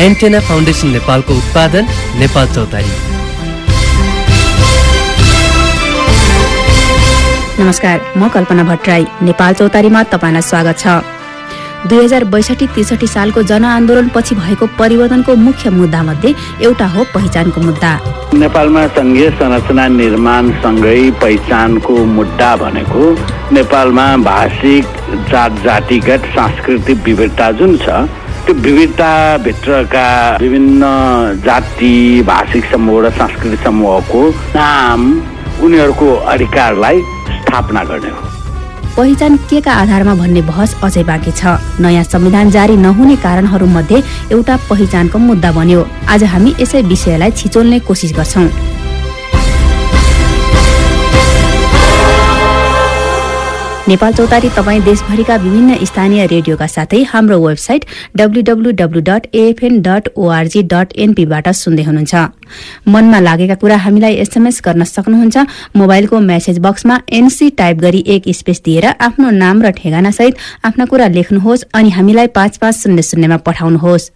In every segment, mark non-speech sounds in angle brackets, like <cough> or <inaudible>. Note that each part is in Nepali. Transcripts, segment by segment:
एन्टेना फाउन्डेसन नेपालको उत्पादन नेपाल चौतारी नमस्कार म कल्पना भट्टराई नेपाल चौतारीमा तपाईँलाई स्वागत छ दुई हजार बैसठी त्रिसठी सालको जनआन्दोलनपछि भएको परिवर्तनको मुख्य मुद्दा मध्ये एउटा हो पहिचानको मुद्दा। नेपालमा सङ्घीय संरचना निर्माणसँगै पहिचानको मुद्दा भनेको नेपालमा भाषिक जात जातिगत सांस्कृतिक विविधता जुन छ त्यो विविधताभित्रका विभिन्न जाति भाषिक समूह र सांस्कृतिक समूहको नाम उनीहरूको अधिकारलाई स्थापना गर्ने हो। पहिचान के का आधारमा भन्ने बहस अझै बाँकी छ। नयाँ संविधान जारी नहुने कारणहरूमध्ये एउटा पहिचानको मुद्दा बन्यो। आज हामी यसै विषयलाई छिचोल्ने कोसिस गर्छौँ। नेपाल चौतारी तपाईँ देशभरिका विभिन्न स्थानीय रेडियोका साथै हाम्रो website W W W dot ORG dot एनपीबाट सुन्दै हुनुहुन्छ। मनमा लागेका कुरा हामीलाई एसएमएस गर्न सक्नुहुन्छ। मोबाइलको मेसेज बक्समा एनसी टाइप गरी एक स्पेस दिएर आफ्नो नाम र ठेगानासहित आफ्ना कुरा लेख्नुहोस् अनि हामीलाई पाँच पाँच शून्य शून्यमा पठाउनुहोस्।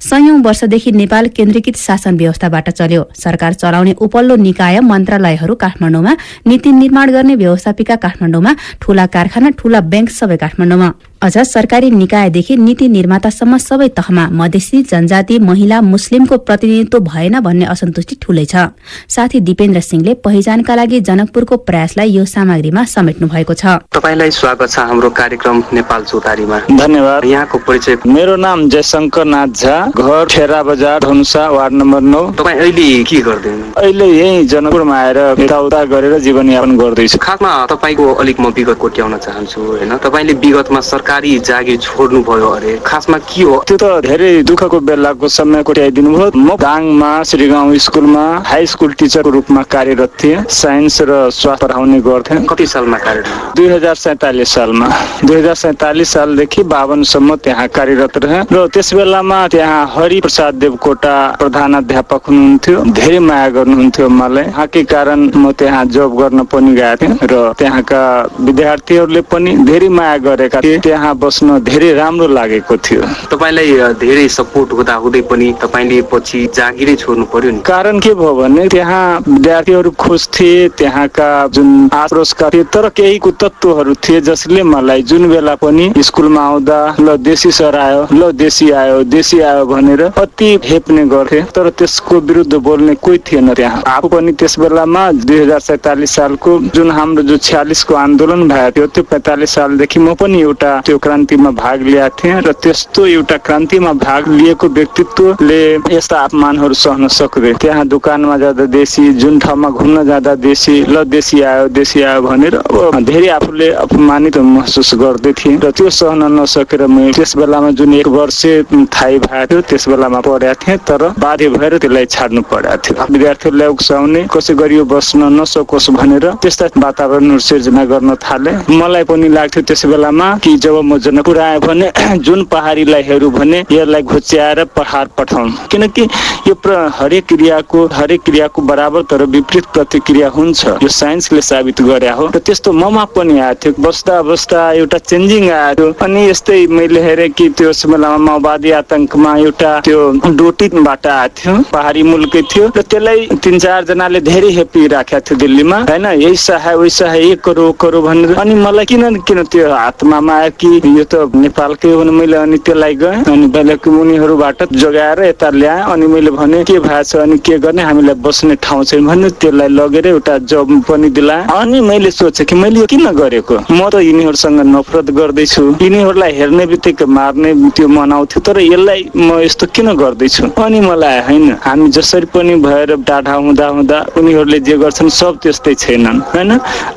सयौं वर्षदेखि नेपाल केन्द्रीकृत शासन व्यवस्थाबाट चल्यो। सरकार चलाउने उपल्लो निकाय मन्त्रालयहरू काठमाडौँमा नीति निर्माण गर्ने व्यवस्थापिका काठमाडौँमा ठूला कारखाना ठूला ब्याङ्क सबै काठमाडौँमा। अझ सरकारी निकायदेखि नीति निर्मातासम्म सबै तहमा मधेसी जनजाति महिला मुस्लिमको प्रतिनिधित्व भएन भन्ने असन्तुष्टि ठूलै छ। साथी दिपेन्द्र सिंहले पहिचानका लागि जनकपुरको प्रयासलाई यो सामग्रीमा समेट्नु भएको छ। तपाईँलाई स्वागत छ हाम्रो कार्यक्रम नेपाल चौतारीमा। धन्यवाद। यहाँको परिचय। मेरो नाम जयशङ्कर नाथ झा। घर ठेरा बजार धनुषा वार्ड नम्बर नौ। तपाईँ अहिले के गर्दै हुनुहुन्छ? अहिले यही जनकपुरमा आएर यताउता गरेर जीवनयापन गर्दैछु। खासमा तपाईँको अलिक म विगत कोट्याउन चाहन्छु होइन? तपाईँले विगतमा सरकारी जागिर छोड्नु भयो अरे। खासमा के हो? त्यो त धेरै दुःखको बेलाको समय कोट्याइदिनु भयो म दाङमा श्रीगाउँ स्कुलमा हाई स्कुल टिचरको रूपमा कार्यरत थिएँ। साइन्स र स्वास्थ्य पढाउने गर्थेँ। कति सालमा कार्यरत? दुई हजार सैतालिस सालमा। दुई हजार सैतालिस सालदेखि बावनसम्म त्यहाँ कार्यरत रहे। र त्यस बेलामा त्यहाँ हरि प्रसाद देवकोटा प्रधानाध्यापक हुनुहुन्थ्यो। धेरै माया गर्नुहुन्थ्यो मलाई। उहाँकै कारण म त्यहाँ जब गर्न पनि गएको थिएँ। र त्यहाँका विद्यार्थीहरूले पनि धेरै माया गरेका थिए। त्यहाँ बस्न धेरै राम्रो लागेको थियो। तपाईँलाई धेरै सपोर्ट हुँदा हुँदै पनि तपाईँले पछि जागिरै छोड्नु पर्यो नि। कारण के भयो भने त्यहाँ विद्यार्थीहरू खुस थिए त्यहाँका जुन आक्रोशका थिए तर केहीको तत्त्वहरू थिए जसले मलाई जुन बेला पनि स्कुलमा आउँदा ल देशी सर आयो ल देशी आयो देशी आयो भनेर अति हेप्ने गर्थे तर त्यसको विरुद्ध बोल्ने कोही थिएन त्यहाँ। आफू पनि त्यस बेलामा दुई हजार सैतालिस सालको जुन हाम्रो जो छ्यालिसको आन्दोलन भएको थियो त्यो पैँतालिस सालदेखि म पनि एउटा त्यो क्रान्तिमा भाग लिएको थिएँ र त्यस्तो एउटा क्रान्तिमा भाग लिएको व्यक्तित्वले यस्ता अपमानहरू सहन सक्दै त्यहाँ दोकानमा जाँदा देशी जुन ठाउँमा घुम्न जाँदा देशी ल देशी आयो देशी आयो भनेर धेरै आफूले अपमानित महसुस गर्दै थिएँ। र त्यो सहन नसकेर म त्यस बेलामा जुन एक वर्ष थाहै भएको थियो त्यस बेलामा पढेको थिएँ तर बाध्य भएर त्यसलाई छाड्नु परेको थियो विद्यार्थीहरूलाई उक्साउने कसै गरी यो बस्न नसकोस् भनेर त्यस्ता वातावरण सिर्जना गर्न थाले। मलाई पनि लाग्थ्यो त्यस बेलामा कि जब म जनकपुर आएँ भने <clears throat> जुन पहाडीलाई हेरौँ भने यसलाई घुच्याएर पहाड पठाउँ किनकि यो हरेक क्रियाको हरेक क्रियाको बराबर तर विपरीत प्रतिक्रिया हुन्छ। यो साइन्सले साबित गरे हो। र त्यस्तो ममा पनि आएको थियो। बस्दा बस्दा एउटा चेन्जिङ थियो। अनि यस्तै मैले हेरेँ कि त्यो बेलामा माओवादी आतङ्कमा एउटा त्यो डोटीबाट आएको थियो। पहाडी मुलकै थियो। र त्यसलाई तिन चारजनाले धेरै हेपी राखेको थियो दिल्लीमा। होइन यही सहाय उही सहाय ये करो करो भनेर। अनि मलाई किन किन त्यो हातमा आयो कि यो त नेपालकै हो भने मैले अनि त्यसलाई गएँ। अनि बेलुकी उनीहरूबाट जोगाएर यता ल्याएँ। अनि मैले भने के भएको छ अनि के गर्ने? हामीलाई बस्ने ठाउँ छैन भने त्यसलाई लगेर एउटा जब पनि दिलाएँ। अनि मैले सोचेँ कि मैले यो किन गरेको? म त यिनीहरूसँग नफरत गर्दैछु। यिनीहरूलाई हेर्ने बित्तिकै मार्ने त्यो मनाउँथ्यो। तर यसलाई म यस्तो किन गर्दैछु? अनि मलाई होइन हामी जसरी पनि भएर टाढा हुँदा हुँदा उनीहरूले जे गर्छन् सब त्यस्तै छैनन्। होइन?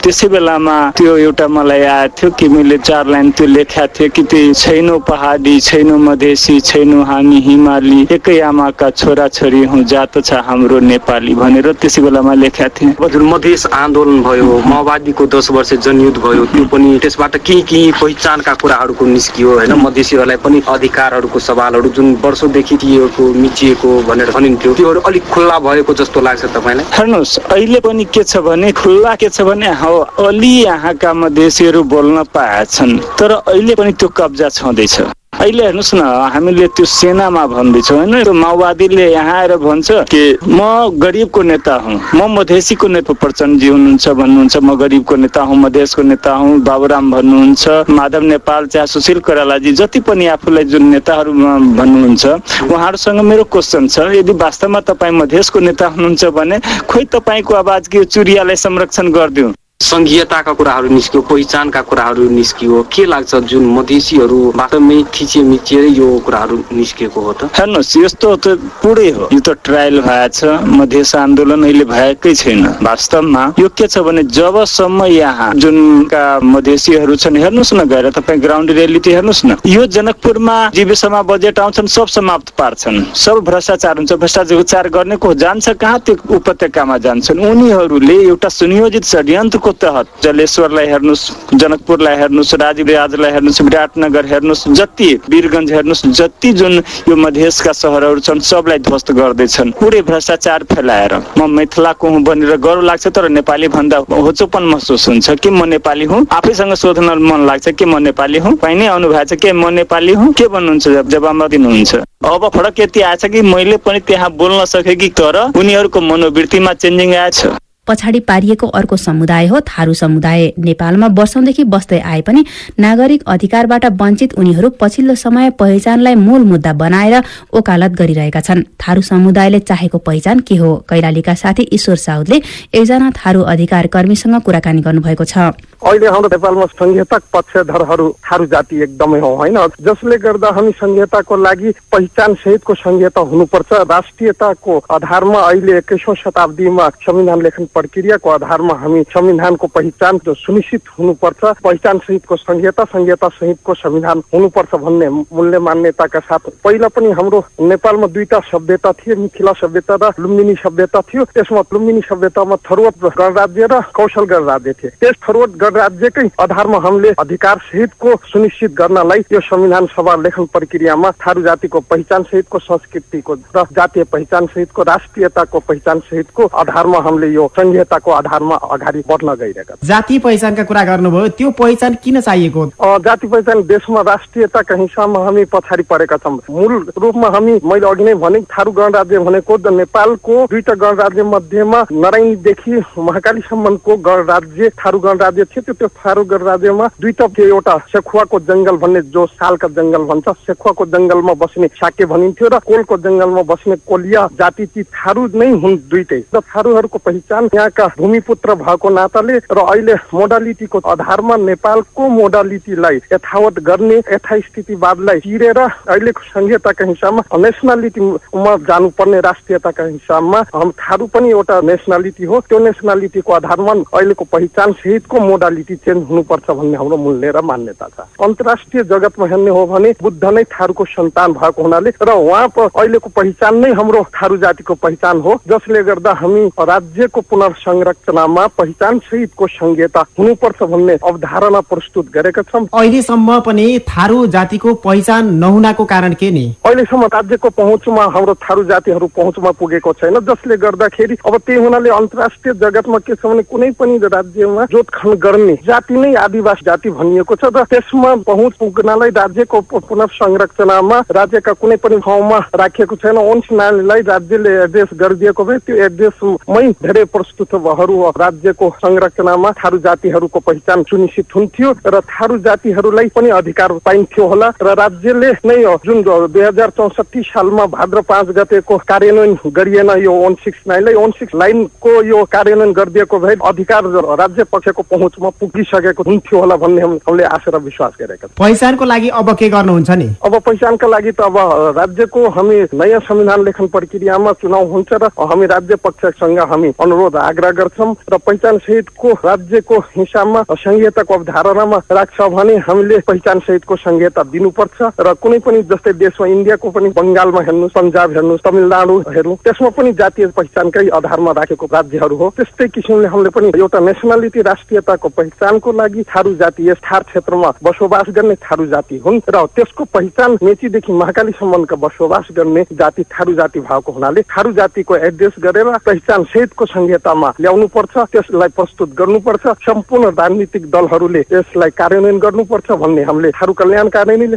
त्यसै बेलामा त्यो एउटा मलाई आएको थियो कि मैले चार लाइन त्यो लेखाएको थिएँ कि त्यो छैनौ पहाडी छैनौ मधेसी छैनौ हामी हिमाली। एकै आमाका छोराछोरी हौ जात छ हाम्रो नेपाली। भनेर त्यसै बेलामा लेखाएको थिएँ। हजुर मधेस आन्दोलन भयो माओवादीको दस वर्ष जनयुद्ध भयो त्यो पनि त्यसबाट केही केही पहिचानका कुराहरूको निस्कियो होइन? मधेसीहरूलाई पनि अधिकारहरूको सवालहरू जुन वर्षौँदेखि दिएको मिचिएको भनेर भनिन्थ्यो त्योहरू अलिक खुल्ला भएको जस्तो लाग्छ तपाईँलाई? हेर्नुहोस् अहिले पनि के छ भने खुल्ला के छ भने हो अलि यहाँका मधेसीहरू बोल्न पाएछन्। तर अहिले पनि त्यो कब्जा छँदैछ। अहिले हेर्नुहोस् न हामीले त्यो सेनामा भन्दैछौँ होइन? त्यो माओवादीले यहाँ आएर भन्छ कि म गरिबको नेता हुँ। म मधेसीको नेता प्रचण्डजी हुनुहुन्छ भन्नुहुन्छ। म गरिबको नेता हुँ मधेसको नेता हुँ बाबुराम भन्नुहुन्छ माधव नेपाल चाहे सुशील कोइरालाजी जति पनि आफूलाई जुन नेताहरू भन्नुहुन्छ उहाँहरूसँग मेरो क्वेसन छ। यदि वास्तवमा तपाईँ मधेसको नेता हुनुहुन्छ भने खोइ तपाईँको आवाज के चुरियालाई संरक्षण गरिदिउँ। सङ्घीयताका कुराहरू निस्कियो पहिचानका कुराहरू निस्कियो। के लाग्छ जुन मधेसीहरू वास्तवमै थिचिए मिचिएर यो कुराहरू निस्किएको हो त? हेर्नुहोस् यस्तो त पुरै हो। यो त ट्रायल भएछ मधेस आन्दोलन अहिले भएकै छैन। वास्तवमा यो के छ भने जबसम्म यहाँ जुनका मधेसीहरू छन् हेर्नुहोस् न गएर तपाईँ ग्राउन्ड रियालिटी हेर्नुहोस् न। यो जनकपुरमा जीविसमा बजेट आउँछन् सब समाप्त पार्छन्। सब भ्रष्टाचार हुन्छ भ्रष्टाचार गर्ने को जान्छ कहाँ त्यो उपत्यकामा जान्छन्? उनीहरूले एउटा सुनियोजित षड्यन्त्रको तहत जलेश्वरलाई हेर्नुहोस् जनकपुरलाई हेर्नुहोस् राजीव राजलाई हेर्नुहोस् विराटनगर हेर्नुहोस् जति वीरगञ्ज हेर्नुहोस् जति जुन यो मधेसका सहरहरू छन् सबलाई ध्वस्त गर्दैछन्। पुरै भ्रष्टाचार फैलाएर। म मिथिलाको हुँ भनेर गर्व लाग्छ तर नेपाली भन्दा होचोपन महसुस हुन्छ कि म नेपाली हुँ? आफैसँग सोध्न मन लाग्छ कि म नेपाली हुँ? पाइने आउनु भएको छ के म नेपाली हुँ? के भन्नुहुन्छ? जवाबमा दिनुहुन्छ। अब फरक यति आएछ कि मैले पनि त्यहाँ बोल्न सकेँ कि तर उनीहरूको मनोवृत्तिमा चेन्जिङ आएछ। पछाडि पारिएको अर्को समुदाय हो थारू समुदाय नेपालमा वर्षौंदेखि बस्दै आए पनि नागरिक अधिकारबाट वञ्चित उनीहरू पछिल्लो समय पहिचानलाई मूल मुद्दा बनाएर ओकालत गरिरहेका छन्। थारू समुदायले चाहेको पहिचान के हो? कैलालीका साथी ईश्वर साउदले एकजना थारू अधिकार कर्मीसँग कुराकानी गर्नुभएको छ। अहिले हाम्रो नेपालमा संहिता पक्षधरहरू थारू जाति एकदमै हो होइन? जसले गर्दा हामी संहिताको लागि पहिचान सहितको संहिता हुनुपर्छ। राष्ट्रियताको आधारमा अहिले एक्काइसौँ शताब्दीमा संविधान लेखन प्रक्रियाको आधारमा हामी संविधानको पहिचान सुनिश्चित हुनुपर्छ। पहिचान सहितको संहिता संहिता सहितको संविधान हुनुपर्छ भन्ने मूल्य मान्यताका साथ पहिला पनि हाम्रो नेपालमा दुईटा सभ्यता थिए मिथिला सभ्यता र लुम्बिनी सभ्यता थियो। त्यसमा लुम्बिनी सभ्यतामा थरुवट गणराज्य र कौशल गणराज्य थिए। त्यस थरुवट गणराज्यकै आधारमा हामीले अधिकार सहितको सुनिश्चित गर्नलाई यो संविधान सभा लेखन प्रक्रियामा थारू जातिको पहिचान सहितको संस्कृतिको र जातीय पहिचान सहितको राष्ट्रियताको पहिचान सहितको आधारमा हामीले यो संहिताको आधारमा अगाडि बढ्न गइरहेका जातीय पहिचानका कुरा गर्नुभयो त्यो पहिचान किन चाहिएको? जाति पहिचान देशमा राष्ट्रियताका हिसाबमा हामी पछाडि परेका छौँ? मूल रूपमा हामी मैले अघि नै भने थारू गणराज्य भनेको नेपालको दुईटा गणराज्य मध्येमा नरायणीदेखि महाकालीसम्मको गणराज्य थारू गणराज्य थियो त्यो त्यो थारू गणराज्यमा दुईटा थियो एउटा सेखुवाको जङ्गल भन्ने जो सालका जङ्गल भन्छ सेखुवाको जङ्गलमा बस्ने साके भनिन्थ्यो र कोलको जङ्गलमा बस्ने कोलिया जाति ती थारू नै हुन् दुइटै र थारूहरूको पहिचान यहाँका भूमिपुत्र भएको नाताले र अहिले मोडालिटीको आधारमा नेपालको मोडालिटीलाई यथावत गर्ने यथास्थितिवादलाई चिरेर अहिलेको संहिताका हिसाबमा नेसनालिटीमा जानुपर्ने राष्ट्रियताका हिसाबमा थारू पनि एउटा नेसनालिटी हो। त्यो नेसनालिटीको आधारमा अहिलेको पहिचान सहितको मोडालिटी चेन्ज हुनुपर्छ भन्ने हाम्रो मूल्य र मान्यता छ। अन्तर्राष्ट्रिय जगतमा हेर्ने हो भने बुद्ध नै थारूको सन्तान भएको हुनाले र उहाँ अहिलेको पहिचान नै हाम्रो थारू जातिको पहिचान हो। जसले गर्दा हामी राज्यको पुनर्संरचनामा पहिचान सहितको संहिता हुनुपर्छ भन्ने अवधारणा प्रस्तुत गरेका छौँ अहिलेसम्म पनि थारू जातिको पहिचान नहुनाको कारण के नि? अहिलेसम्म राज्यको पहुँचमा हाम्रो थारू जातिहरू पहुँचमा पुगेको छैन। जसले गर्दाखेरि अब त्यही हुनाले अन्तर्राष्ट्रिय जगतमा के छ भने कुनै पनि राज्यमा जोतखन गर्ने जाति नै आदिवासी जाति भनिएको छ र त्यसमा पहुँच पुग्नलाई राज्यको पुनर्संरचनामा राज्यका कुनै पनि ठाउँमा राखिएको छैन। ओन्स न्यायालयलाई राज्यले एड्रेस गरिदिएको भए त्यो एड्रेसमै धेरै प्रस्तुतहरू राज्यको संरचनामा थारू जातिहरूको पहिचान सुनिश्चित हुन्थ्यो र थारू जातिहरूलाई पनि अधिकार पाइन्थ्यो होला र राज्यले नै जुन दुई हजार चौसठी सालमा भाद्र पाँच गतेको कार्यान्वयन गरिएन यो वान सिक्स नाइनलाई वान सिक्स लाइनको यो कार्यान्वयन गरिदिएको भए अधिकार राज्य पक्षको पहुँचमा पुगिसकेको हुन्थ्यो होला भन्ने हामीले आशा र विश्वास गरेका छौँ। पहिचानको लागि अब के गर्नुहुन्छ नि? अब पहिचानका लागि त अब राज्यको हामी नयाँ संविधान लेखन प्रक्रियामा चुनाव हुन्छ र हामी राज्य पक्षसँग हामी अनुरोध आग्रह गर्छौँ र पहिचान सहितको राज्यको हिसाबमा संहिताको अवधारणामा राख्छ भने हामीले पहिचान सहितको संहिता दिनुपर्छ र कुनै पनि जस्तै देशमा इन्डियाको पनि बङ्गालमा हेर्नुहोस् पन्जाब हेर्नुहोस् तमिलनाडु हेर्नु त्यसमा पनि जातीय पहिचानकै आधारमा राखेको राज्यहरू हो। त्यस्तै किसिमले हामीले पनि एउटा नेसनालिटी राष्ट्रियताको पहिचानको लागि थारू जाति यस थार क्षेत्रमा बसोबास गर्ने थारू जाति हुन् र त्यसको पहिचान मेचीदेखि महाकालीसम्मका बसोबास गर्ने जाति थारू जाति भएको हुनाले थारू जातिको एड्रेस गरेर पहिचान सहितको संहिता अवस्थामा ल्याउनु पर्छ त्यसलाई प्रस्तुत गर्नुपर्छ सम्पूर्ण राजनीतिक दलहरूले यसलाई कार्यान्वयन गर्नुपर्छ भन्ने हामीले थारू कल्याण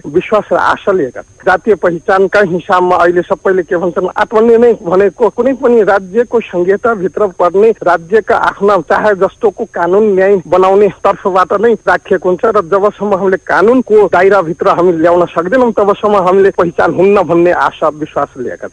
विश्वास र आशा लिएका। जातीय पहिचानका हिसाबमा अहिले सबैले के भन्छन् आत्मनिर्णय भनेको कुनै पनि राज्यको संहिताभित्र पर्ने राज्यका आफ्ना चाहे जस्तोको कानुन न्याय बनाउने तर्फबाट नै राखिएको हुन्छ र जबसम्म हामीले कानुनको दायराभित्र हामी ल्याउन सक्दैनौँ तबसम्म हामीले पहिचान हुन्न भन्ने आशा विश्वास लिएका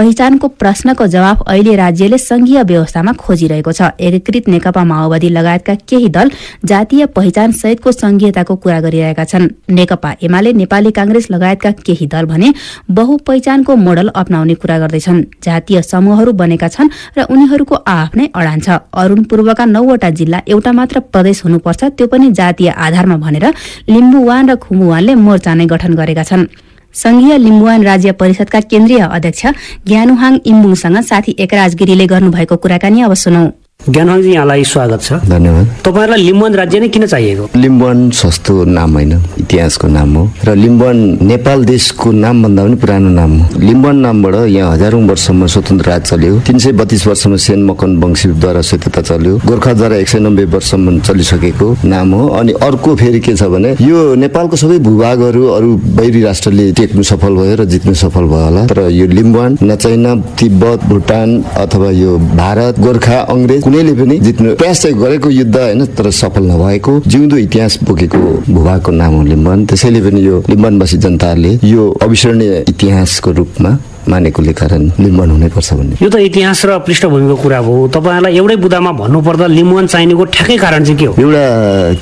पहिचानको प्रश्नको जवाब अहिले राज्यले संघीय व्यवस्थामा खोजिरहेको छ। एकीकृत नेकपा माओवादी लगायतका केही दल जातीय पहिचान सहितको संघीयताको कुरा गरिरहेका छन्। नेकपा एमाले नेपाली कांग्रेस लगायतका केही दल भने बहु पहिचानको मोडल अप्नाउने कुरा गर्दैछन्। जातीय समूहहरू बनेका छन् र उनीहरूको आफ्नै अडान छ। अरूण पूर्वका नौवटा जिल्ला एउटा मात्र प्रदेश हुनुपर्छ त्यो पनि जातीय आधारमा भनेर लिम्बुवान र खुम्बुवानले मोर्चा नै गठन गरेका छन्। संघीय लिम्बुवान राज्य परिषदका केन्द्रीय अध्यक्ष ज्ञानुहाङ इम्बुङसँग साथी एकराज गिरीले गर्नुभएको कुराकानी अब सुनौ। ज्ञानजी यहाँलाई स्वागत छ। धन्यवाद। तपाईँहरूलाई लिम्बुवान राज्य नै किन चाहिएको? लिम्बुवान सस्तो नाम होइन इतिहासको नाम हो। र लिम्बुवान नेपाल देशको नामभन्दा पनि पुरानो नाम हो। लिम्बुवान नामबाट यहाँ हजारौँ वर्षसम्म स्वतन्त्र राज चल्यो। तिन सय बत्तीस वर्षमा सेन मकन वंशीद्वारा स्वतन्त्रता चल्यो। गोर्खाद्वारा एक सय नब्बे वर्षसम्म चलिसकेको नाम हो। अनि अर्को फेरि के छ भने यो नेपालको सबै भूभागहरू अरू बैरी राष्ट्रले टेक्नु सफल भयो र जित्नु सफल भयो होला। तर यो लिम्बुवान न चाइना तिब्बत भुटान अथवा यो भारत गोर्खा अङ्ग्रेज कुनैले पनि जित्नु प्रयास चाहिँ गरेको युद्ध होइन तर सफल नभएको जिउँदो इतिहास बोकेको भूभागको नाम हो लिम्बन। त्यसैले पनि यो लिम्बनवासी जनताहरूले यो अविस्मरणीय इतिहासको रूपमा मानेकोले कारण लिम्बन हुनैपर्छ भन्ने। यो त इतिहास र पृष्ठभूमिको कुरा हो। तपाईँहरूलाई एउटै बुदामा भन्नुपर्दा लिम्बुवान चाहिनेको ठ्याक्कै कारण चाहिँ के हो? एउटा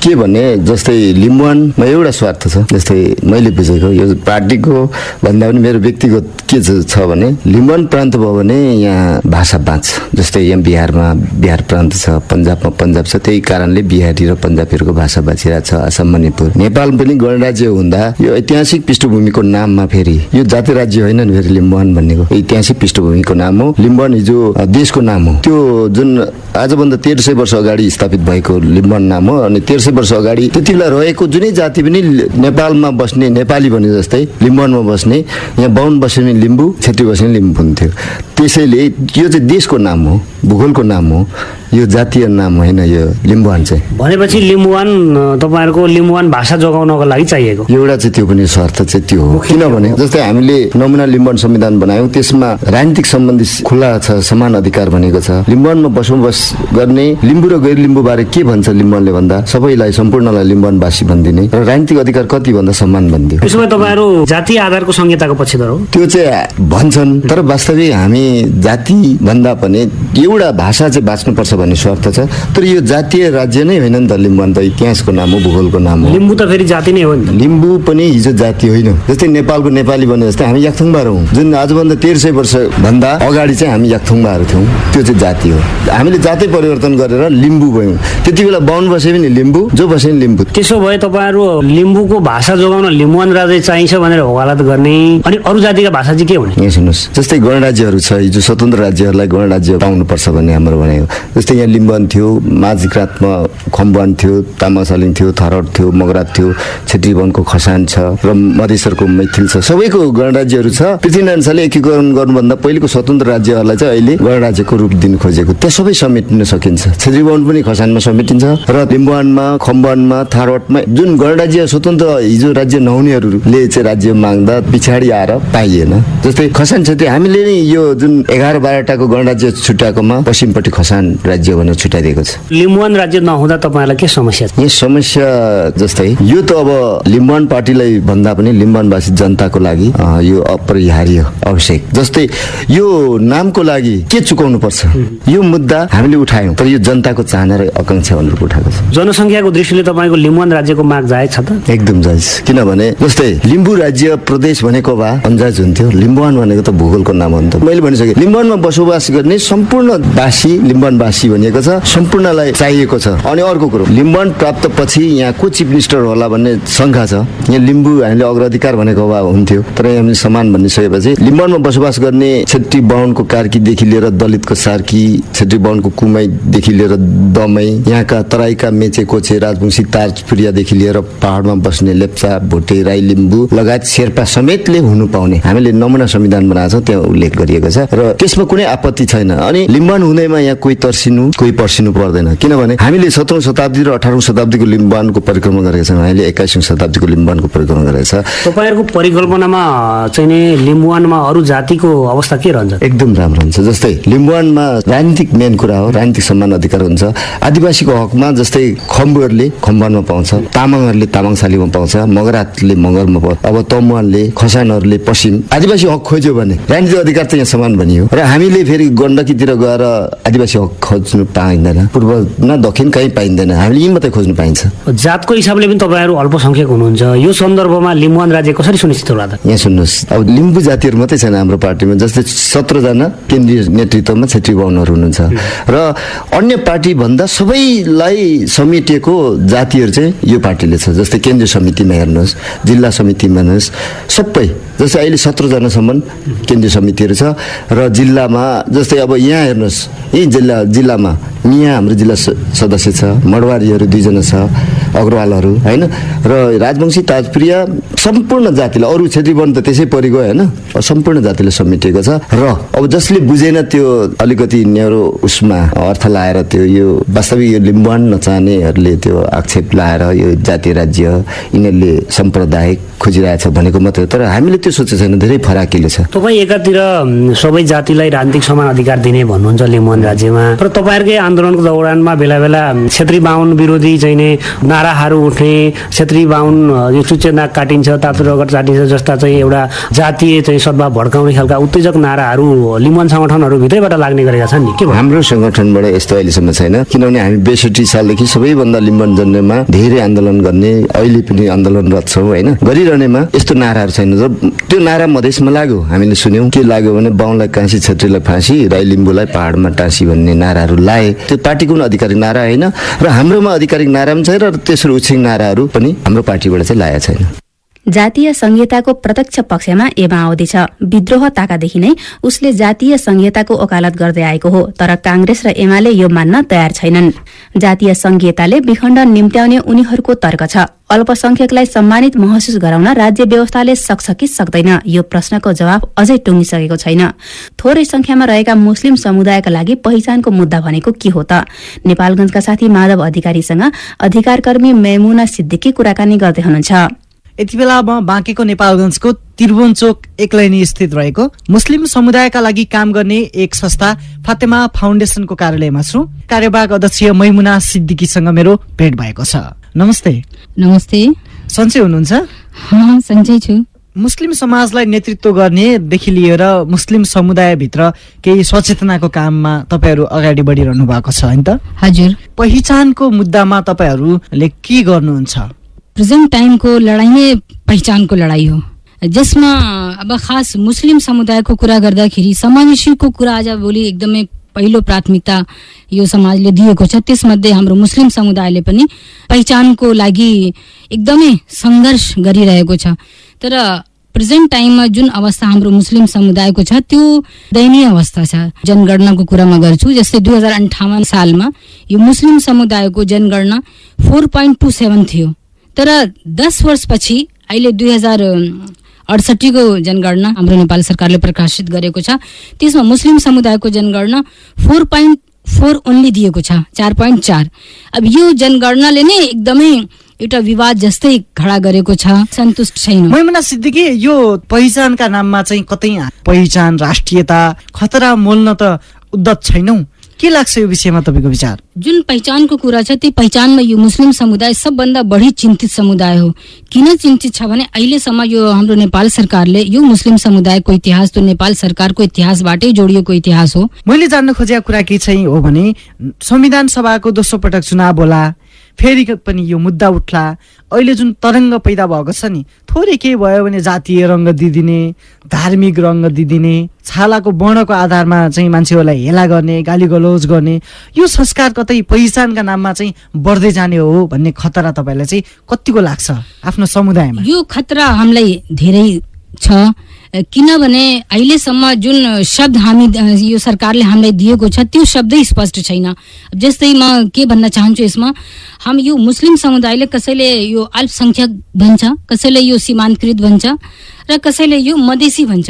के भने जस्तै लिम्बुवानमा एउटा स्वार्थ छ जस्तै मैले बुझेको यो पार्टीको भन्दा पनि मेरो व्यक्तिगत के छ- भने लिम्बुवान प्रान्त भयो भने यहाँ भाषा बाँच्छ। जस्तै यहाँ बिहारमा बिहार प्रान्त छ पन्जाबमा पन्जाब छ त्यही कारणले बिहारी र पन्जाबीहरूको भाषा बाँचिरहेको छ असम मणिपुर नेपाल पनि गणराज्य हुँदा यो ऐतिहासिक पृष्ठभूमिको नाममा फेरि यो जातीय राज्य होइन नि फेरि लिम्बुवान। भन्नेको ऐतिहासिक पृष्ठभूमिको नाम हो। लिम्बुवान हिजो देशको नाम हो। त्यो जुन आजभन्दा तेह्र सय वर्ष अगाडि स्थापित भएको लिम्बुवान नाम हो अनि तेह्र सय वर्ष अगाडि त्यति बेला रहेको जुनै जाति पनि नेपालमा बस्ने नेपाली भने जस्तै लिम्बुवानमा बस्ने यहाँ बाहुन बस्यो भने लिम्बू छेत्री बस्यो भने लिम्बू हुन्थ्यो। त्यसैले यो चाहिँ देशको नाम हो भूगोलको नाम हो यो जातीय नाम होइन यो लिम्बुवान चाहिँ। भनेपछि लिम्बुवान तपाईँहरूको लिम्बुवान भाषा जोगाउनको लागि चाहिएको। एउटा चाहिँ त्यो पनि स्वार्थ चाहिँ त्यो हो। किनभने जस्तै हामीले नमुना लिम्बन संविधान बनायौँ त्यसमा राजनीतिक सम्बन्धी खुला छ समान अधिकार भनेको छ। लिम्बनमा बसोबास गर्ने लिम्बू र गैर लिम्बू बारे के भन्छ लिम्बनले भन्दा? सबैलाई सम्पूर्णलाई लिम्बनवासी भनिदिने र राजनीतिक अधिकार कति भन्दा सम्मान भनिदियो? त्यसो भए तपाईँहरू जातीय आधारको संहिताको पक्षधर हो त्यो चाहिँ भन्छन् तर वास्तविक हामी जाति भन्दा पनि एउटा भाषा चाहिँ बाँच्नुपर्छ भन्ने स्वार्थ छ। तर यो जातीय राज्य नै होइन नि त लिम्बन त इतिहासको नाम हो भूगोलको नाम हो। लिम्बू त फेरि जाति नै हो नि लिम्बू पनि हिजो जाति होइन। जस्तै नेपालको नेपाली भने जस्तै हामी याक्थुङबाहरू हौँ। जुन आजभन्दा तेह्र सय वर्ष भन्दा अगाडि चाहिँ हामी याक्थुङबाहरू थियौँ। त्यो चाहिँ जाति हो। हामीले जातै परिवर्तन गरेर लिम्बू भयौँ। त्यति बेला बाहुन बसे पनि लिम्बू जो बसे पनि लिम्बू। त्यसो भए तपाईँहरू लिम्बूको भाषा जोगाउन लिम्बुवान राज्य चाहिन्छ भनेर वकालत गर्ने अनि अरू जातिका भाषा चाहिँ के हुने? यहाँ सुन्नुहोस् जस्तै गणराज्यहरू छ हिजो स्वतन्त्र राज्यहरूलाई गणराज्य पाउनुपर्छ भन्ने हाम्रो भनाइ हो जस्तै यहाँ लिम्बन थियो माझिक्रातमा खम्बन थियो तामासालिङ थियो थरट थियो मगरात थियो छेत्री वनको खसान छ र मधेश्वरको मैथिल छ। सबैको गणराज्यहरू छ। पृथ्वीनारायण शाहले एकीकरण गर्नुभन्दा पहिलेको स्वतन्त्र राज्यहरूलाई चाहिँ अहिले गणराज्यको रूप दिन खोजेको। त्यो सबै समेटिन सकिन्छ। छेत्री बाहुन पनि खसानमा समेटिन्छ र लिम्बुवानमा खम्बनमा थारवटमा जुन गणराज्य स्वतन्त्र हिजो राज्य नहुनेहरूले चाहिँ राज्य माग्दा पछाडि आएर पाइएन। जस्तै खसान क्षेत्र हामीले नै यो जुन एघार बाह्रवटाको गणराज्य छुट्याएकोमा पश्चिमपट्टि खसान राज्य भनेर छुट्याइदिएको छ। लिम्बुवान राज्य नहुँदा तपाईँहरूलाई के समस्या छ? समस्या जस्तै यो त अब लिम्बन पार्टीलाई भन्दा पनि लिम्बनवासी जनताको लागि यो अपरिहार्य आवश्यक जस्तै यो नामको लागि के चुकाउनु पर्छ यो मुद्दा हामीले उठायौँ तर यो जनताको चाहना र आकाङ्क्षा अनुरूप उठाएको छ। जनसङ्ख्याको दृष्टिले तपाईँको लिम्बुवान राज्यको माग जायज छ त? एकदम जायज किनभने जस्तै लिम्बू राज्य प्रदेश भनेको भए अन्जाज हुन्थ्यो। लिम्बुवान भनेको त भूगोलको नाम हो नि त मैले भनिसकेँ लिम्बुवानमा बसोबास गर्ने सम्पूर्ण वासी लिम्बनवासी भनिएको छ सम्पूर्णलाई चाहिएको छ। अनि अर्को कुरो लिम्बन प्राप्त पछि यहाँ को चिफ मिनिस्टर होला भन्ने शङ्का छ। यहाँ लिम्बू हामीले अग्राधिकार भनेको भए हुन्थ्यो तर यहाँ हामीले समान भनिसकेपछि लिम्बनमा बसोबास गर्ने छेत्री बाहुनको कार्कीदेखि लिएर दलितको सार्की छेत्री बाहुनको कुमाईदेखि लिएर दमै यहाँका तराईका मेचे कोचे राजवंशी ताजपुरियादेखि लिएर पहाडमा बस्ने लेप्चा भोटे राई लिम्बू लगायत शेर्पा समेतले हुनु पाउने। हामीले नमुना संविधान बनाएको छौँ त्यहाँ उल्लेख गरिएको छ। र त्यसमा कुनै आपत्ति छैन। अनि लिम्बुवान हुँदैमा यहाँ कोही तर्सिनु कोही पर्सिनु पर्दैन। किनभने हामीले सत्रौँ शताब्दी र अठारौँ शताब्दीको लिम्बुवानको परिक्रमा गरेका छौँ। हामीले एक्काइसौँ शताब्दीको लिम्बुवानको परिक्रमा गरेका छ। तपाईँहरूको परिकल्पनामा चाहिँ नि लिम्बुवानमा अरू जातिको अवस्था के रहन्छ? एकदम राम्रो हुन्छ। जस्तै लिम्बुवानमा राजनीतिक मेन कुरा हो राजनीतिक सम्मान अधिकार हुन्छ। आदिवासीको हकमा जस्तै खम्बुहरूले खम्बानमा पाउँछ तामाङहरूले तामाङशालीमा पाउँछ मगरातले मगरमा पाउँछ। अब तमुवानले खसानहरूले पश्चिम आदिवासी हक खोज्यो भने राजनीतिक अधिकार त यहाँ समान भनियो। र हामीले फेरि गण्डकीतिर गएर आदिवासी हक खोज्नु पाइँदैन। पूर्व न दक्षिण कहीँ पाइँदैन। हामीले यहीँ मात्रै खोज्नु पाइन्छ। जातको हिसाबले पनि तपाईँहरू अल्पसङ्ख्यक हुनुहुन्छ। यो सन्दर्भमा लिम्बुवान राज्य कसरी सुनिश्चित होला त? यहाँ सुन्नुहोस्। अब लिम्बू जातिहरू मात्रै छैन हाम्रो पार्टीमा। जस्तै सत्रजना केन्द्रीय नेतृत्वमा छेत्री बाहुनहरू हुनुहुन्छ। र अन्य पार्टी भन्दा सबैलाई समेटिएको जातिहरू चाहिँ यो पार्टीले छ। जस्तै केन्द्रीय समितिमा हेर्नुहोस् जिल्ला समितिमा हेर्नुहोस् सबै। जस्तै अहिले सत्रजनासम्म केन्द्रीय समितिहरू छ। र जिल्लामा जस्तै अब यहाँ हेर्नुहोस् यही जिल्ला जिल्लामा यहाँ हाम्रो जिल्ला सदस्य छ मडवारीहरू दुईजना छ। अग्रवालहरू होइन? र राजवंशी ताजप्रिय सम्पूर्ण जातिलाई अरू क्षेत्री वन त त्यसै परिगयो होइन? सम्पूर्ण जातिले समेटिएको छ। र अब जसले बुझेन त्यो अलिकति न्यारो उसमा अर्थ लाएर त्यो यो वास्तविक यो लिम्बुवान नचाहनेहरूले त्यो आक्षेप लाएर यो जातीय राज्य यिनीहरूले साम्प्रदायिक खोजिरहेछ भनेको मात्रै हो। तर हामीले त्यो सोचेको छैन धेरै फराकिलो छ। तपाईँ एकातिर सबै जातिलाई राजनीतिक समान अधिकार दिने भन्नुहुन्छ लिम्बुवान राज्यमा। तर तपाईँहरूकै आन्दोलनको दौरानमा बेला बेला म, छेत्री बाहुन विरोधी चाहिँ नि नाराहरू उठ्ने छेत्री बाहुन यो चुच्चे नाक काटिन्छ तातो रगत चाटिन्छ जस्ता चाहिँ एउटा जातीय चाहिँ सद्भाव भड्काउने खालका उत्तेजक नाराहरू लिम्बुवान सङ्गठनहरू भित्रैबाट लाग्ने गरेका छन् नि। के हाम्रो सङ्गठनबाट यस्तो अहिलेसम्म छैन किनभने हामी बेसठी सालदेखि सबैभन्दा लिम्बन जन्यमा धेरै आन्दोलन गर्ने अहिले पनि आन्दोलनरत छौँ होइन? गरिरहनेमा यस्तो नाराहरू छैन र त्यो नारा मधेसमा लाग्यो हामीले सुन्यौँ के लाग्यो भने बाहुनलाई काँसी छेत्रीलाई फाँसी राई लिम्बूलाई पहाडमा टाँसी भन्ने नाराहरू लाए त्यो पार्टीको पनि आधिकारिक नारा होइन र हाम्रोमा आधिकारिक नारा पनि छैन र तेस्रो उछिङ नाराहरू पनि हाम्रो पार्टीबाट चाहिँ लागेको छैन। जातीय संहिताको प्रत्यक्ष पक्षमा ए माओवादी छ विद्रोह ताकादेखि नै उसले जातीय संहिताको वकालत गर्दै आएको हो तर कांग्रेस र एमाले यो मान्न तयार छैनन्। जातीय संहिताले विखण्डन निम्त्याउने उनीहरूको तर्क छ। अल्पसंख्यकलाई सम्मानित महसुस गराउन राज्य व्यवस्थाले सक्छ कि सक्दैन। यो प्रश्नको जवाब अझै टुङ्गिसकेको छैन। थोरै संख्यामा रहेका मुस्लिम समुदायका लागि पहिचानको मुद्दा भनेको के हो त? नेपालगंजका साथी माधव अधिकारीसँग अधिकारकर्मी मेमुना सिद्दिकी कुराकानी गर्दै हुनुहुन्छ। यति बेला म बाँकेको नेपालगञ्जको त्रिभुवन चोक एकलैनी स्थित रहेको मुस्लिम समुदायका लागि काम गर्ने एक संस्था फातेमा फाउन्डेसनको कार्यालयमा छु। कार्यवाहक अध्यक्ष मैमुना सिद्दिकीसँग मेरो भेट भएको छ। नमस्ते। नमस्ते। सन्चै हुनुहुन्छ? हाँ सन्चै छु। मुस्लिम समाजलाई नेतृत्व गर्नेदेखि लिएर मुस्लिम समुदायभित्र केही सचेतनाको काममा तपाईँहरू अगाडि बढिरहनु भएको छ होइन त? हजुर। पहिचानको मुद्दामा तपाईँहरूले के गर्नुहुन्छ? प्रेजेन्ट टाइमको लडाइँ नै पहिचानको लडाइँ हो। जसमा अब खास मुस्लिम समुदायको कुरा गर्दाखेरि समावेशीको कुरा आज भोलि एकदमै पहिलो प्राथमिकता यो समाजले दिएको छ त्यसमध्ये हाम्रो मुस्लिम समुदायले पनि पहिचानको लागि एकदमै सङ्घर्ष गरिरहेको छ। तर प्रेजेन्ट टाइममा जुन अवस्था हाम्रो मुस्लिम समुदायको छ त्यो दयनीय अवस्था छ। जनगणनाको कुरा म गर्छु जस्तै दुई हजार अन्ठाउन्न सालमा यो मुस्लिम समुदायको जनगणना फोर पोइन्ट टू सेभेन थियो। तर दस वर्षपछि अहिले दुई हजार अडसठीको जनगणना हाम्रो नेपाल सरकारले प्रकाशित गरेको छ। त्यसमा मुस्लिम समुदायको जनगणना फोर पोइन्ट फोर ओन्ली दिएको छ चार पोइन्ट चार। अब यो जनगणनाले नै एकदमै एउटा विवाद जस्तै खडा गरेको छ। सन्तुष्ट छैन। मैमुना सिद्दिकी यो पहिचानका नाममा चाहिँ कतै पहिचान राष्ट्रियता खतरा मोल्न त उद्धत छैनौ? के लाग्छ यो विषयमा तपाईँको विचार? जुन पहिचानको कुरा छ त्यो पहिचानमा यो मुस्लिम समुदाय सबभन्दा बढी चिन्तित समुदाय हो। किन चिन्तित छ भने अहिलेसम्म यो हाम्रो नेपाल सरकारले यो मुस्लिम समुदायको इतिहास त्यो नेपाल सरकारको इतिहासबाटै जोडिएको इतिहास हो। मैले जान्न खोजेको कुरा के चाहिँ हो भने संविधान सभाको दोस्रो पटक चुनाव होला। फेरि पनि यो मुद्दा उठ्ला। अहिले जुन तरङ्ग पैदा भएको छ नि थोरै केही भयो भने जातीय रङ्ग दिदिने धार्मिक रङ्ग दिदिने छालाको वर्णको आधारमा चाहिँ मान्छेहरूलाई हेला गर्ने गाली गलौज गर्ने यो संस्कार कतै पहिचानका नाममा चाहिँ बढ्दै जाने हो भन्ने खतरा तपाईँलाई चाहिँ कतिको लाग्छ आफ्नो समुदायमा? यो खतरा हामीलाई धेरै छ। किनभने अहिलेसम्म जुन शब्द हामी यो सरकारले हामीलाई दिएको छ त्यो शब्दै स्पष्ट छैन। जस्तै म के भन्न चाहन्छु यसमा हम यो मुस्लिम समुदायले कसैले यो अल्पसङ्ख्यक भन्छ कसैले यो सीमान्तकृत भन्छ र कसैले यो मधेसी भन्छ।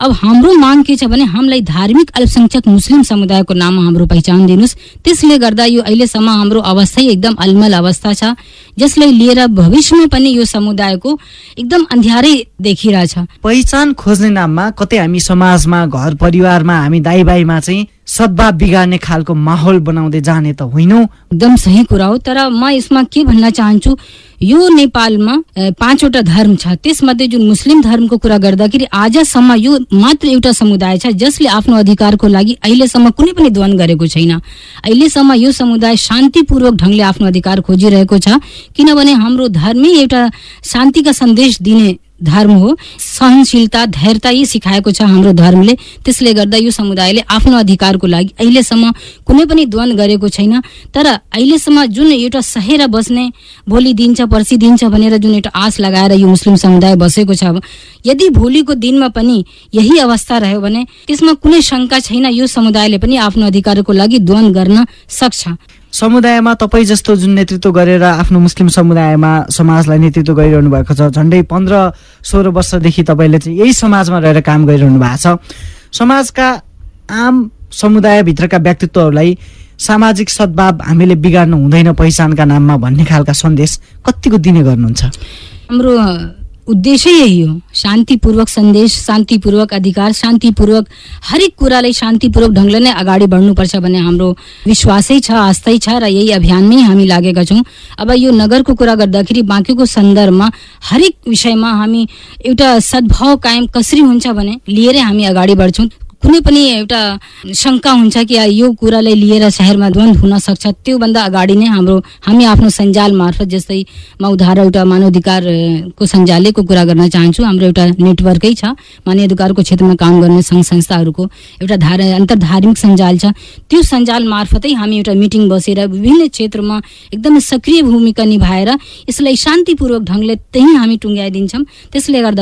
अब हाम्रो माग के छ भने हामीलाई धार्मिक अल्पसंख्यक मुस्लिम समुदायको नाममा हाम्रो पहिचान दिनुहोस्। त्यसले गर्दा यो अहिलेसम्म हाम्रो अवस्था एकदम अलमल अवस्था छ। जसलाई लिएर भविष्यमा पनि यो समुदायको एकदम अन्ध्यारै देखिरहेछ। पहिचान खोज्ने नाममा कतै हामी समाजमा घर परिवारमा हामी भाइमा चाहिँ सद्भाव बिगार्ने खालको माहौल बनाउँदै जाने त होइनौ। एकदम सही कुरा हो तर म यसमा के भन्न चाहन्छु यो नेपालमा पाँचवटा धर्म छ। त्यसमध्ये जुन मुस्लिम धर्मको कुरा गर्दाखेरि आजसम्म यो मात्र एउटा समुदाय छ जसले आफ्नो अधिकारको लागि अहिलेसम्म कुनै पनि ध्वन गरेको छैन। अहिलेसम्म यो समुदाय शान्तिपूर्वक ढङ्गले आफ्नो अधिकार खोजिरहेको छ किनभने हाम्रो धर्मै एउटा शान्तिका सन्देश दिने धर्म हो सहनशीलता धैर्यता यी सिकाएको छ हाम्रो धर्मले। त्यसले गर्दा यो समुदायले आफ्नो अधिकारको लागि अहिलेसम्म कुनै पनि द्वन्द गरेको छैन। तर अहिलेसम्म जुन एउटा सहेर बस्ने भोलि दिन्छ पर्सि दिन्छ भनेर जुन एउटा आश लगाएर यो मुस्लिम समुदाय बसेको छ यदि भोलिको दिनमा पनि यही अवस्था रह्यो भने त्यसमा कुनै शङ्का छैन यो समुदायले पनि आफ्नो अधिकारको लागि द्वन्द गर्न सक्छ। समुदायमा तपाईँ जस्तो जुन नेतृत्व गरेर आफ्नो मुस्लिम समुदायमा समाजलाई नेतृत्व गरिरहनु भएको छ झन्डै पन्ध्र सोह्र वर्षदेखि तपाईँले चाहिँ यही समाजमा रहेर काम गरिरहनु भएको छ। समाजका आम समुदायभित्रका व्यक्तित्वहरूलाई सामाजिक सद्भाव हामीले बिगार्नु हुँदैन पहिचानका नाममा भन्ने खालका सन्देश कतिको दिने गर्नुहुन्छ? हाम्रो उद्देश्य यही हो। शान्तिपूर्वक सन्देश शान्तिपूर्वक अधिकार शान्तिपूर्वक हरेक कुरालाई शान्तिपूर्वक ढङ्गले नै अगाडि बढ्नुपर्छ भन्ने हाम्रो विश्वासै छ आस्थै छ र यही अभियानमै हामी लागेका छौँ। अब यो नगरको कुरा गर्दाखेरि बाँकीको सन्दर्भमा हरेक विषयमा हामी एउटा सद्भाव कायम कसरी हुन्छ भने लिएरै हामी अगाडि बढ्छौँ। कुनै पनि एउटा शङ्का हुन्छ कि यो कुरालाई लिएर शहरमा द्वन्द हुन सक्छ। त्योभन्दा अगाडि नै हाम्रो हामी आफ्नो सञ्जाल मार्फत जस्तै म उदाहरण एउटा मानवाधिकारको सञ्जालको कुरा गर्न चाहन्छु। हाम्रो एउटा नेटवर्कै छ। मानवाधिकारको क्षेत्रमा काम गर्ने सङ्घ संस्थाहरूको एउटा धार अन्तर्धार्मिक सञ्जाल छ। त्यो सञ्जाल मार्फतै हामी एउटा मिटिङ बसेर विभिन्न क्षेत्रमा एकदमै सक्रिय भूमिका निभाएर यसलाई शान्तिपूर्वक ढङ्गले त्यहीँ हामी टुङ्ग्याइदिन्छौँ। त्यसले गर्दा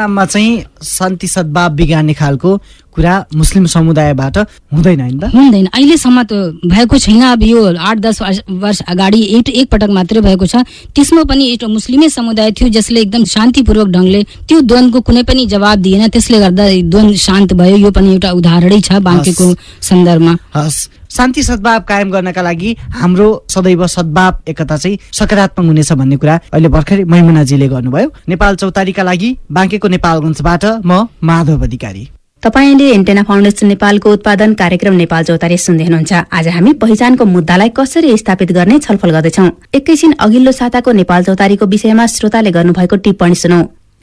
नाममा चाहिँ शान्ति सद्भाव बिगार्ने खालको कुरा मुस्लिम समुदायबाट हुँदैन होइन त। हुँदैन। अहिलेसम्म त भएको छैन। अब यो आठ दस वर्ष- अगाडि एक एक पटक मात्रै भएको छ। त्यसमा पनि एउटा मुस्लिमै समुदाय थियो जसले एकदम शान्तिपूर्वक ढङ्गले त्यो द्वन्द्वको कुनै पनि जवाब दिएन। त्यसले गर्दा द्वन्द्व शान्त भयो। यो पनि एउटा उदाहरणै छ बाँकीको सन्दर्भमा। हस्। शान्ति सद्भाव कायम गर्नका लागि हाम्रो सदैव सद्भाव एकता चाहिँ सकारात्मक हुनेछ भन्ने कुरा अहिले भर्खरै मैमुनाजीले गर्नुभयो। नेपाल चौतारीका लागि बाँकेको नेपालगञ्जबाट म माधव अधिकारी। तपाईँले एन्टेना फाउन्डेसन नेपालको उत्पादन कार्यक्रम नेपाल चौतारी सुन्दै हुनुहुन्छ। आज हामी पहिचानको मुद्दालाई कसरी स्थापित गर्ने छलफल गर्दैछौ। एकैछिन अघिल्लो साताको नेपाल चौतारीको विषयमा श्रोताले गर्नुभएको टिप्पणी सुनौ।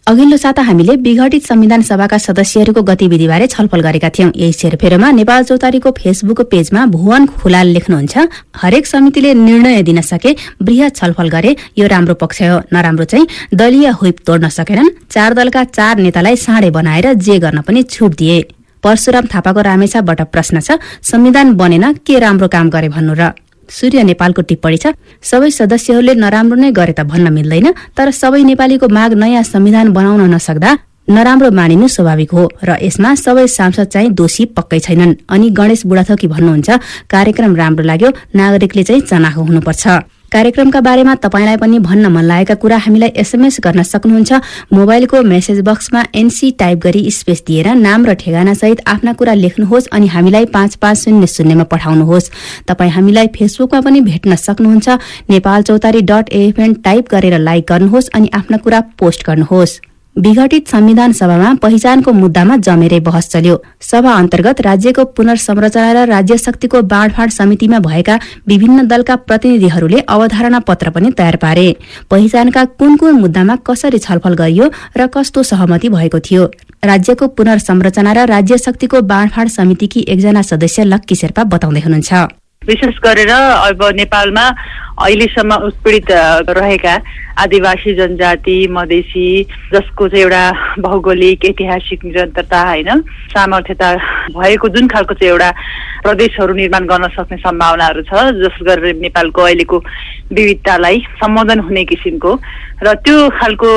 अघिल्लो साता हामीले विघटित संविधान सभाका सदस्यहरूको गतिविधिबारे छलफल गरेका थियौं। यही सेरफेरोमा नेपाल चौतारीको फेसबुक पेजमा भुवन खुलाल लेख्नुहुन्छ हरेक समितिले निर्णय दिन सके वृहत छलफल गरे यो राम्रो पक्ष हो। नराम्रो चाहिँ दलीय हुइप तोड्न सकेनन्। चार दलका चार नेतालाई साँडे बनाएर जे गर्न पनि छुट दिए। परशुराम थापाको रामेछाबाट प्रश्न छ संविधान बनेन के राम्रो काम गरे भन्नु र सूर्य नेपालको टिप्पणी छ। सबै सदस्यहरूले नराम्रो नै गरे त भन्न मिल्दैन तर सबै नेपालीको माग नयाँ संविधान बनाउन नसक्दा नराम्रो मानिनु स्वाभाविक हो र यसमा सबै सांसद चाहिँ दोषी पक्कै छैनन्। अनि गणेश बुढाथोकी भन्नुहुन्छ कार्यक्रम राम्रो लाग्यो नागरिकले चाहिँ चनाखो हुनुपर्छ। कार्यक्रमका बारेमा तपाईँलाई पनि भन्न मन लागेका कुरा हामीलाई एसएमएस गर्न सक्नुहुन्छ। मोबाइलको मेसेज बक्समा एनसी टाइप गरी स्पेस दिएर नाम र ठेगाना सहित आफ्ना कुरा लेख्नुहोस् अनि हामीलाई पाँच पाँच शून्य शून्यमा पठाउनुहोस्। तपाईँ हामीलाई फेसबुकमा पनि भेट्न सक्नुहुन्छ। Nepal Chautari dot AFN type गरेर लाइक गर्नुहोस् अनि आफ्ना कुरा पोस्ट गर्नुहोस्। विघटित संविधान सभामा पहिचानको मुद्दामा जमेरै बहस चल्यो। सभा अन्तर्गत राज्यको पुनर्संरचना र राज्य शक्तिको बाँडफाँड समितिमा भएका विभिन्न दलका प्रतिनिधिहरूले अवधारणा पत्र पनि तयार पारे। पहिचानका कुन कुन मुद्दामा कसरी छलफल गरियो र कस्तो सहमति भएको थियो? राज्यको पुनर्संरचना र राज्य शक्तिको बाँडफाँड समितिकी एकजना सदस्य लक्की शेर्पा बताउँदै हुनुहुन्छ। विशेष गरेर अब नेपालमा अहिलेसम्म उत्पीडित रहेका आदिवासी जनजाति मधेसी जसको चाहिँ एउटा भौगोलिक ऐतिहासिक निरन्तरता होइन सामर्थ्यता भएको जुन खालको चाहिँ एउटा प्रदेशहरू निर्माण गर्न सक्ने सम्भावनाहरू छ जस गरेर नेपालको अहिलेको विविधतालाई सम्बोधन हुने किसिमको र त्यो खालको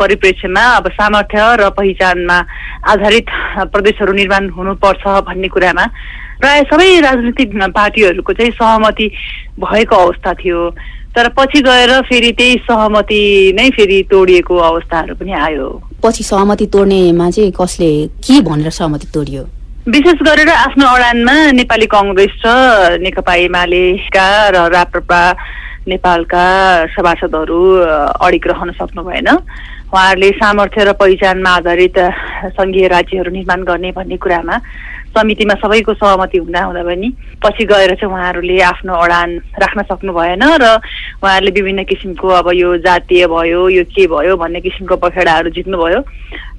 परिप्रेक्ष्यमा अब सामर्थ्य र पहिचानमा आधारित प्रदेशहरू निर्माण हुनुपर्छ भन्ने कुरामा प्राय सबै राजनीतिक पार्टीहरूको चाहिँ सहमति भएको अवस्था थियो। तर पछि गएर फेरि त्यही सहमति नै फेरि तोडिएको अवस्थाहरू पनि आयो। पछि सहमति तोड्नेमा चाहिँ कसले के भनेर सहमति तोडियो? विशेष गरेर आफ्नो अडानमा नेपाली कङ्ग्रेस र नेकपा एमालेका र राप्रपा नेपालका सभासदहरू अडिक रहन सक्नु भएन उहाँहरूले सामर्थ्य र पहिचानमा आधारित सङ्घीय राज्यहरू निर्माण गर्ने भन्ने कुरामा समितिमा सबैको सहमति हुँदा हुँदा पनि पछि गएर चाहिँ उहाँहरूले आफ्नो अडान राख्न सक्नु भएन र उहाँहरूले विभिन्न किसिमको अब यो जातीय भयो यो के भयो भन्ने किसिमको पखेडाहरू जित्नुभयो।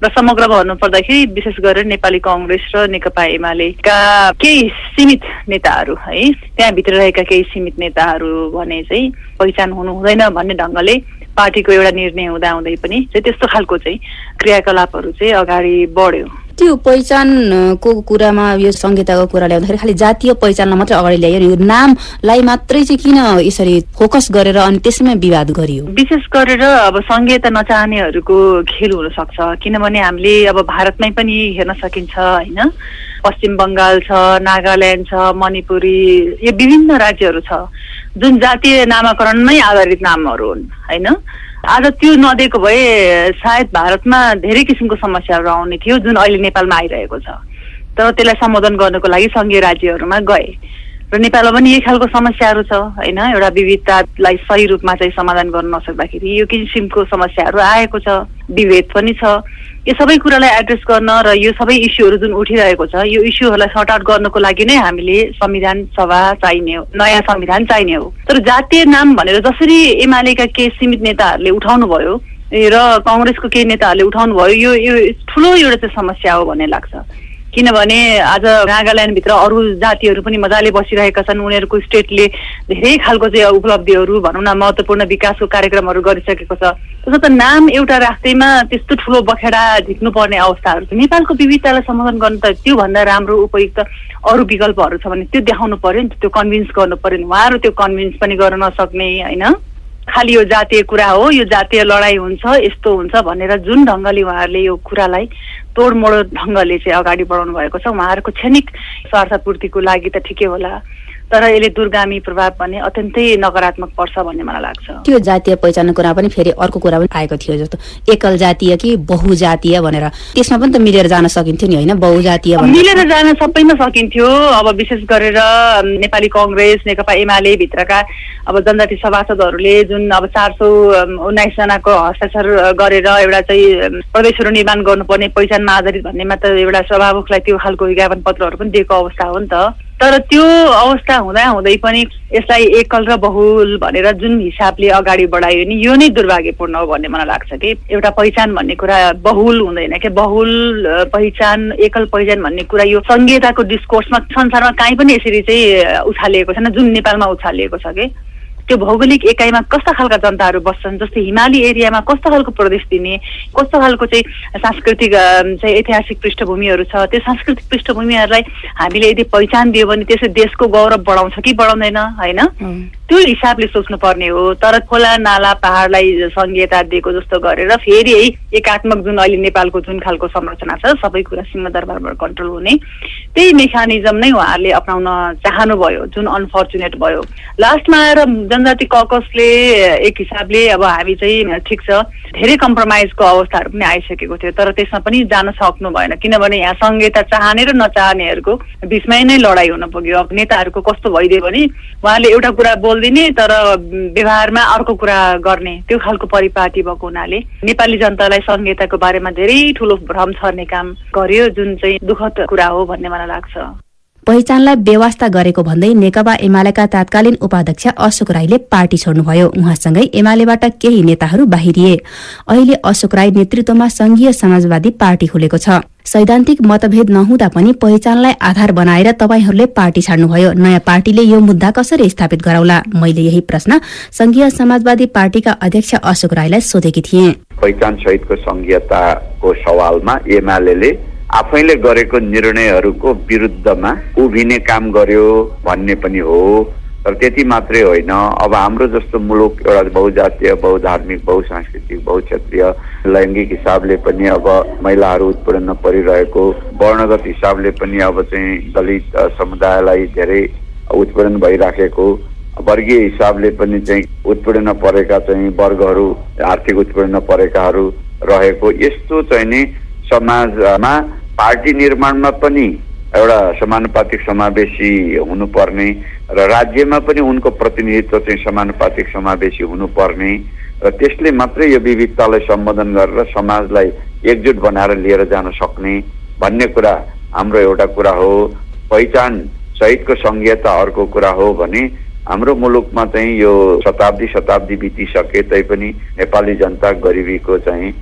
र समग्र भन्नुपर्दाखेरि विशेष गरेर नेपाली कङ्ग्रेस र नेकपा एमालेका केही सीमित नेताहरू है त्यहाँभित्र रहेका केही सीमित नेताहरू भने चाहिँ पहिचान हुनु हुँदैन भन्ने ढङ्गले पार्टीको एउटा निर्णय हुँदा हुँदै पनि चाहिँ त्यस्तो खालको चाहिँ क्रियाकलापहरू चाहिँ अगाडि बढ्यो। त्यो पहिचानको कुरामा यो संहिताको कुरा ल्याउँदाखेरि खालि जातीय पहिचानलाई मात्रै अगाडि ल्यायो यो नामलाई मात्रै चाहिँ किन यसरी फोकस गरेर अनि त्यसैमा विवाद गरियो? विशेष गरेर अब संहिता नचाहनेहरूको खेल हुन सक्छ किनभने हामीले अब भारतमै पनि हेर्न सकिन्छ होइन? पश्चिम बङ्गाल छ नागाल्यान्ड छ मणिपुरी यो विभिन्न राज्यहरू छ। जुन जातीय नामाकरणमै आधारित नामहरू हुन् होइन? आज त्यो नदिएको भए सायद भारतमा धेरै किसिमको समस्याहरू आउने थियो जुन अहिले नेपालमा आइरहेको छ। तर त्यसलाई सम्बोधन गर्नको लागि सङ्घीय राज्यहरूमा गए। र नेपालमा पनि यही खालको समस्याहरू छ होइन? एउटा विविधतालाई सही रूपमा चाहिँ समाधान गर्न नसक्दाखेरि यो किसिमको समस्याहरू आएको छ विभेद पनि छ। यो सबै कुरालाई एड्रेस गर्न र यो सबै इस्युहरू जुन उठिरहेको छ यो इस्युहरूलाई सर्ट आउट गर्नको लागि नै हामीले संविधान सभा चाहिने हो नयाँ संविधान चाहिने हो। तर जातीय नाम भनेर जसरी एमालेका केही सीमित नेताहरूले उठाउनु भयो र कङ्ग्रेसको केही नेताहरूले उठाउनु भयो यो यो ठुलो एउटा चाहिँ समस्या हो भन्ने लाग्छ। किनभने आज नागाल्यान्डभित्र अरू जातिहरू पनि मजाले बसिरहेका छन्। उनीहरूको स्टेटले धेरै खालको चाहिँ उपलब्धिहरू भनौँ न महत्त्वपूर्ण विकासको कार्यक्रमहरू गरिसकेको छ। त नाम एउटा राख्दैमा त्यस्तो ठुलो बखेडा झिक्नुपर्ने अवस्थाहरू छ। नेपालको विविधतालाई सम्बोधन गर्नु त त्योभन्दा राम्रो उपयुक्त अरू विकल्पहरू छ भने त्यो देखाउनु पर्यो नि त्यो कन्भिन्स गर्नु पर्यो नि। उहाँहरू त्यो कन्भिन्स पनि गर्न नसक्ने होइन? खालि यो जातीय कुरा हो यो जातीय लडाइँ हुन्छ यस्तो हुन्छ भनेर जुन ढङ्गले उहाँहरूले यो कुरालाई तोडमोड ढङ्गले चाहिँ अगाडि बढाउनु भएको छ। उहाँहरूको क्षणिक स्वार्थपूर्तिको लागि त ठिकै होला। तर यसले दुर्गामी प्रभाव पनि अत्यन्तै नकारात्मक पर्छ भन्ने मलाई लाग्छ। त्यो जातीय पहिचानको कुरा पनि फेरि अर्को कुरा पनि आएको थियो जस्तो एकल जातीय कि बहुजातीय भनेर। त्यसमा पनि त मिलेर जान सकिन्थ्यो नि होइन? बहुजातीय मिलेर जान सबैमा सकिन्थ्यो। अब विशेष गरेर नेपाली कङ्ग्रेस नेकपा एमाले भित्रका अब जनजाति सभासदहरूले जुन अब चार सौ उन्नाइसजनाको हस्ताक्षर गरेर एउटा चाहिँ प्रदेशहरू निर्माण गर्नुपर्ने पहिचानमा आधारित भन्नेमा त एउटा सभामुखलाई त्यो खालको विज्ञापन पत्रहरू पनि दिएको अवस्था हो नि त। तर त्यो अवस्था हुँदा हुँदै पनि यसलाई एकल र बहुल भनेर जुन हिसाबले अगाडि बढायो नि यो नै दुर्भाग्यपूर्ण हो भन्ने मलाई लाग्छ कि। एउटा पहिचान भन्ने कुरा बहुल हुँदैन कि? बहुल पहिचान एकल पहिचान भन्ने कुरा यो संहिताको डिस्कोर्समा संसारमा कहीँ पनि यसरी चाहिँ उछालिएको छैन जुन नेपालमा उछालिएको छ कि। त्यो भौगोलिक एकाइमा कस्ता खालका जनताहरू बस्छन् जस्तै हिमाली एरियामा कस्तो खालको प्रदेश दिने कस्तो खालको चाहिँ सांस्कृतिक चाहिँ ऐतिहासिक पृष्ठभूमिहरू छ त्यो सांस्कृतिक पृष्ठभूमिहरूलाई हामीले यदि पहिचान दियो भने त्यसले देशको गौरव बढाउँछ कि बढाउँदैन होइन? त्यो हिसाबले सोच्नु पर्ने हो। तर खोला नाला पहाडलाई संहिता दिएको जस्तो गरेर फेरि है एकात्मक जुन अहिले नेपालको जुन खालको संरचना छ सबै कुरा सिंहदरबारबाट कन्ट्रोल हुने। त्यही मेकानिजम नै उहाँहरूले अप्नाउन चाहनुभयो जुन अनफर्चुनेट भयो। लास्टमा आएर जनजाति ककसले एक हिसाबले अब हामी चाहिँ ठिक छ धेरै कम्प्रोमाइजको अवस्थाहरू पनि आइसकेको थियो। तर त्यसमा पनि जान सक्नु भएन। किनभने यहाँ संहिता चाहने र नचाहनेहरूको बिचमै नै लडाइँ हुन पुग्यो। अब नेताहरूको कस्तो भइदियो भने उहाँले एउटा कुरा बोलिदिने तर व्यवहारमा अर्को कुरा गर्ने। त्यो खालको परिपाटी भएको हुनाले नेपाली जनतालाई संहिताको बारेमा धेरै ठुलो भ्रम छर्ने काम गर्यो जुन चाहिँ दुःखद कुरा हो भन्ने मलाई लाग्छ। पहिचानलाई व्यवस्था गरेको भन्दै नेकपा एमालेका तत्कालीन उपाध्यक्ष अशोक राईले पार्टी छोड्नुभयो। उहाँसँगै एमालेबाट केही नेताहरू बाहिरिए। अहिले अशोक राई नेतृत्वमा संघीय समाजवादी पार्टी खुलेको छ। सैद्धान्तिक मतभेद नहुँदा पनि पहिचानलाई आधार बनाएर तपाईँहरूले पार्टी छाड्नुभयो। नयाँ पार्टीले यो मुद्दा कसरी स्थापित गराउला? मैले यही प्रश्न संघीय समाजवादी पार्टीका अध्यक्ष अशोक राईलाई सोधेकी थिएँ। पहिचान सहितको संघीयताको सवालमा एमाले आफैले गरेको निर्णयहरूको विरुद्धमा उभिने काम गर्यो भन्ने पनि हो। तर त्यति मात्रै होइन। अब हाम्रो जस्तो मुलुक एउटा बहुजातीय बहुधार्मिक बहुसांस्कृतिक बहुक्षेत्रीय लैङ्गिक हिसाबले पनि अब महिलाहरू उत्पीडन परिरहेको वर्णगत हिसाबले पनि अब चाहिँ दलित समुदायलाई धेरै उत्पीडन भइराखेको वर्गीय हिसाबले पनि चाहिँ उत्पीडन परेका चाहिँ वर्गहरू आर्थिक उत्पीडन परेकाहरू रहेको यस्तो चाहिँ नि समाजमा पार्टी निर्माणमा पनि एउटा समानुपातिक समावेशी हुनुपर्ने र राज्यमा पनि उनको प्रतिनिधित्व चाहिँ समानुपातिक समावेशी हुनुपर्ने र त्यसले मात्रै यो विविधतालाई सम्बोधन गरेर समाजलाई एकजुट बनाएर लिएर जान सक्ने भन्ने कुरा हाम्रो एउटा कुरा हो। पहिचान सहितको सङ्घीयता अर्को कुरा हो भने हाम्रो मुलुकमा चाहिँ यो शताब्दी शताब्दी बितिसके तैपनि नेपाली जनता गरिबीको चाहिँ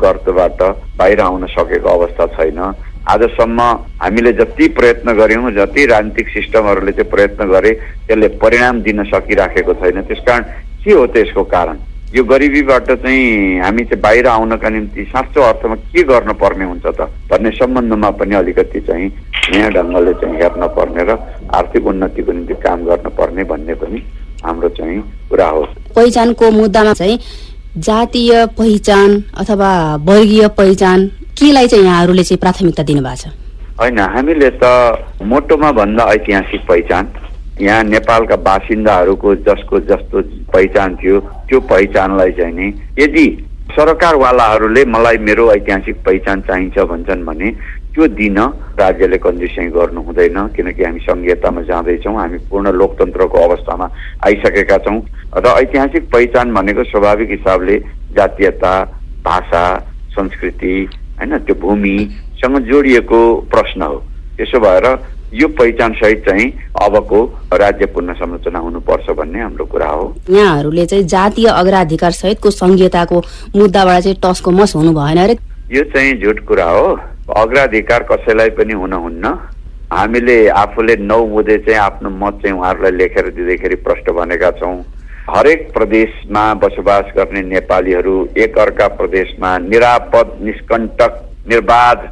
गर्तबाट बाहिर आउन सकेको अवस्था छैन। आजसम्म हामीले जति प्रयत्न गऱ्यौँ जति राजनीतिक सिस्टमहरूले चाहिँ प्रयत्न गरे त्यसले परिणाम दिन सकिराखेको छैन। त्यसकारण के हो त्यसको कारण? यो गरिबीबाट चाहिँ हामी चाहिँ बाहिर आउनका निम्ति साँचो अर्थमा के गर्नुपर्ने हुन्छ त? भन्ने सम्बन्धमा पनि अलिकति चाहिँ नयाँ ढङ्गले चाहिँ हेर्न पर्ने र आर्थिक उन्नतिको निम्ति काम गर्नुपर्ने भन्ने पनि हाम्रो चाहिँ कुरा हो। पहिचानको मुद्दामा चाहिँ जातीय पहिचान अथवा वर्गीय पहिचान केलाई चाहिँ यहाँहरूले चाहिँ प्राथमिकता दिनुभएको छ? होइन हामीले त मोटोमा भन्दा ऐतिहासिक पहिचान यहाँ नेपालका बासिन्दाहरूको जसको जस्तो पहिचान थियो त्यो पहिचानलाई चाहिँ नि यदि सरकारवालाहरूले मलाई मेरो ऐतिहासिक पहिचान चाहिन्छ भन्छन् भने त्यो दिन राज्यले कन्जुसाइ गर्नु हुँदैन किनकि हामी सङ्घीयतामा जाँदैछौँ हामी पूर्ण लोकतन्त्रको अवस्थामा आइसकेका छौँ। र ऐतिहासिक पहिचान भनेको स्वाभाविक हिसाबले जातीयता भाषा संस्कृति होइन त्यो भूमिसँग जोडिएको प्रश्न हो। त्यसो भएर यो पहिचान सहित चाहिँ अबको राज्य पूर्ण संरचना हुनुपर्छ भन्ने हाम्रो कुरा हो। यहाँहरूले चाहिँ जातीय अग्राधिकार सहितको सङ्घीयताको मुद्दाबाट चाहिँ टसको मस हुनु भएन अरे। यो चाहिँ झुट कुरा हो। अग्राधिकार कसैलाई पनि हुन हुन्न हामीले आफूले नौ मुदे चाहिँ आफ्नो मत चाहिँ उहाँहरूलाई लेखेर दिँदैखेरि प्रष्ट भनेका छौँ। हरेक प्रदेशमा बसोबास गर्ने नेपालीहरू एक अर्का प्रदेशमा निरापद निष्कण्टक निर्बाध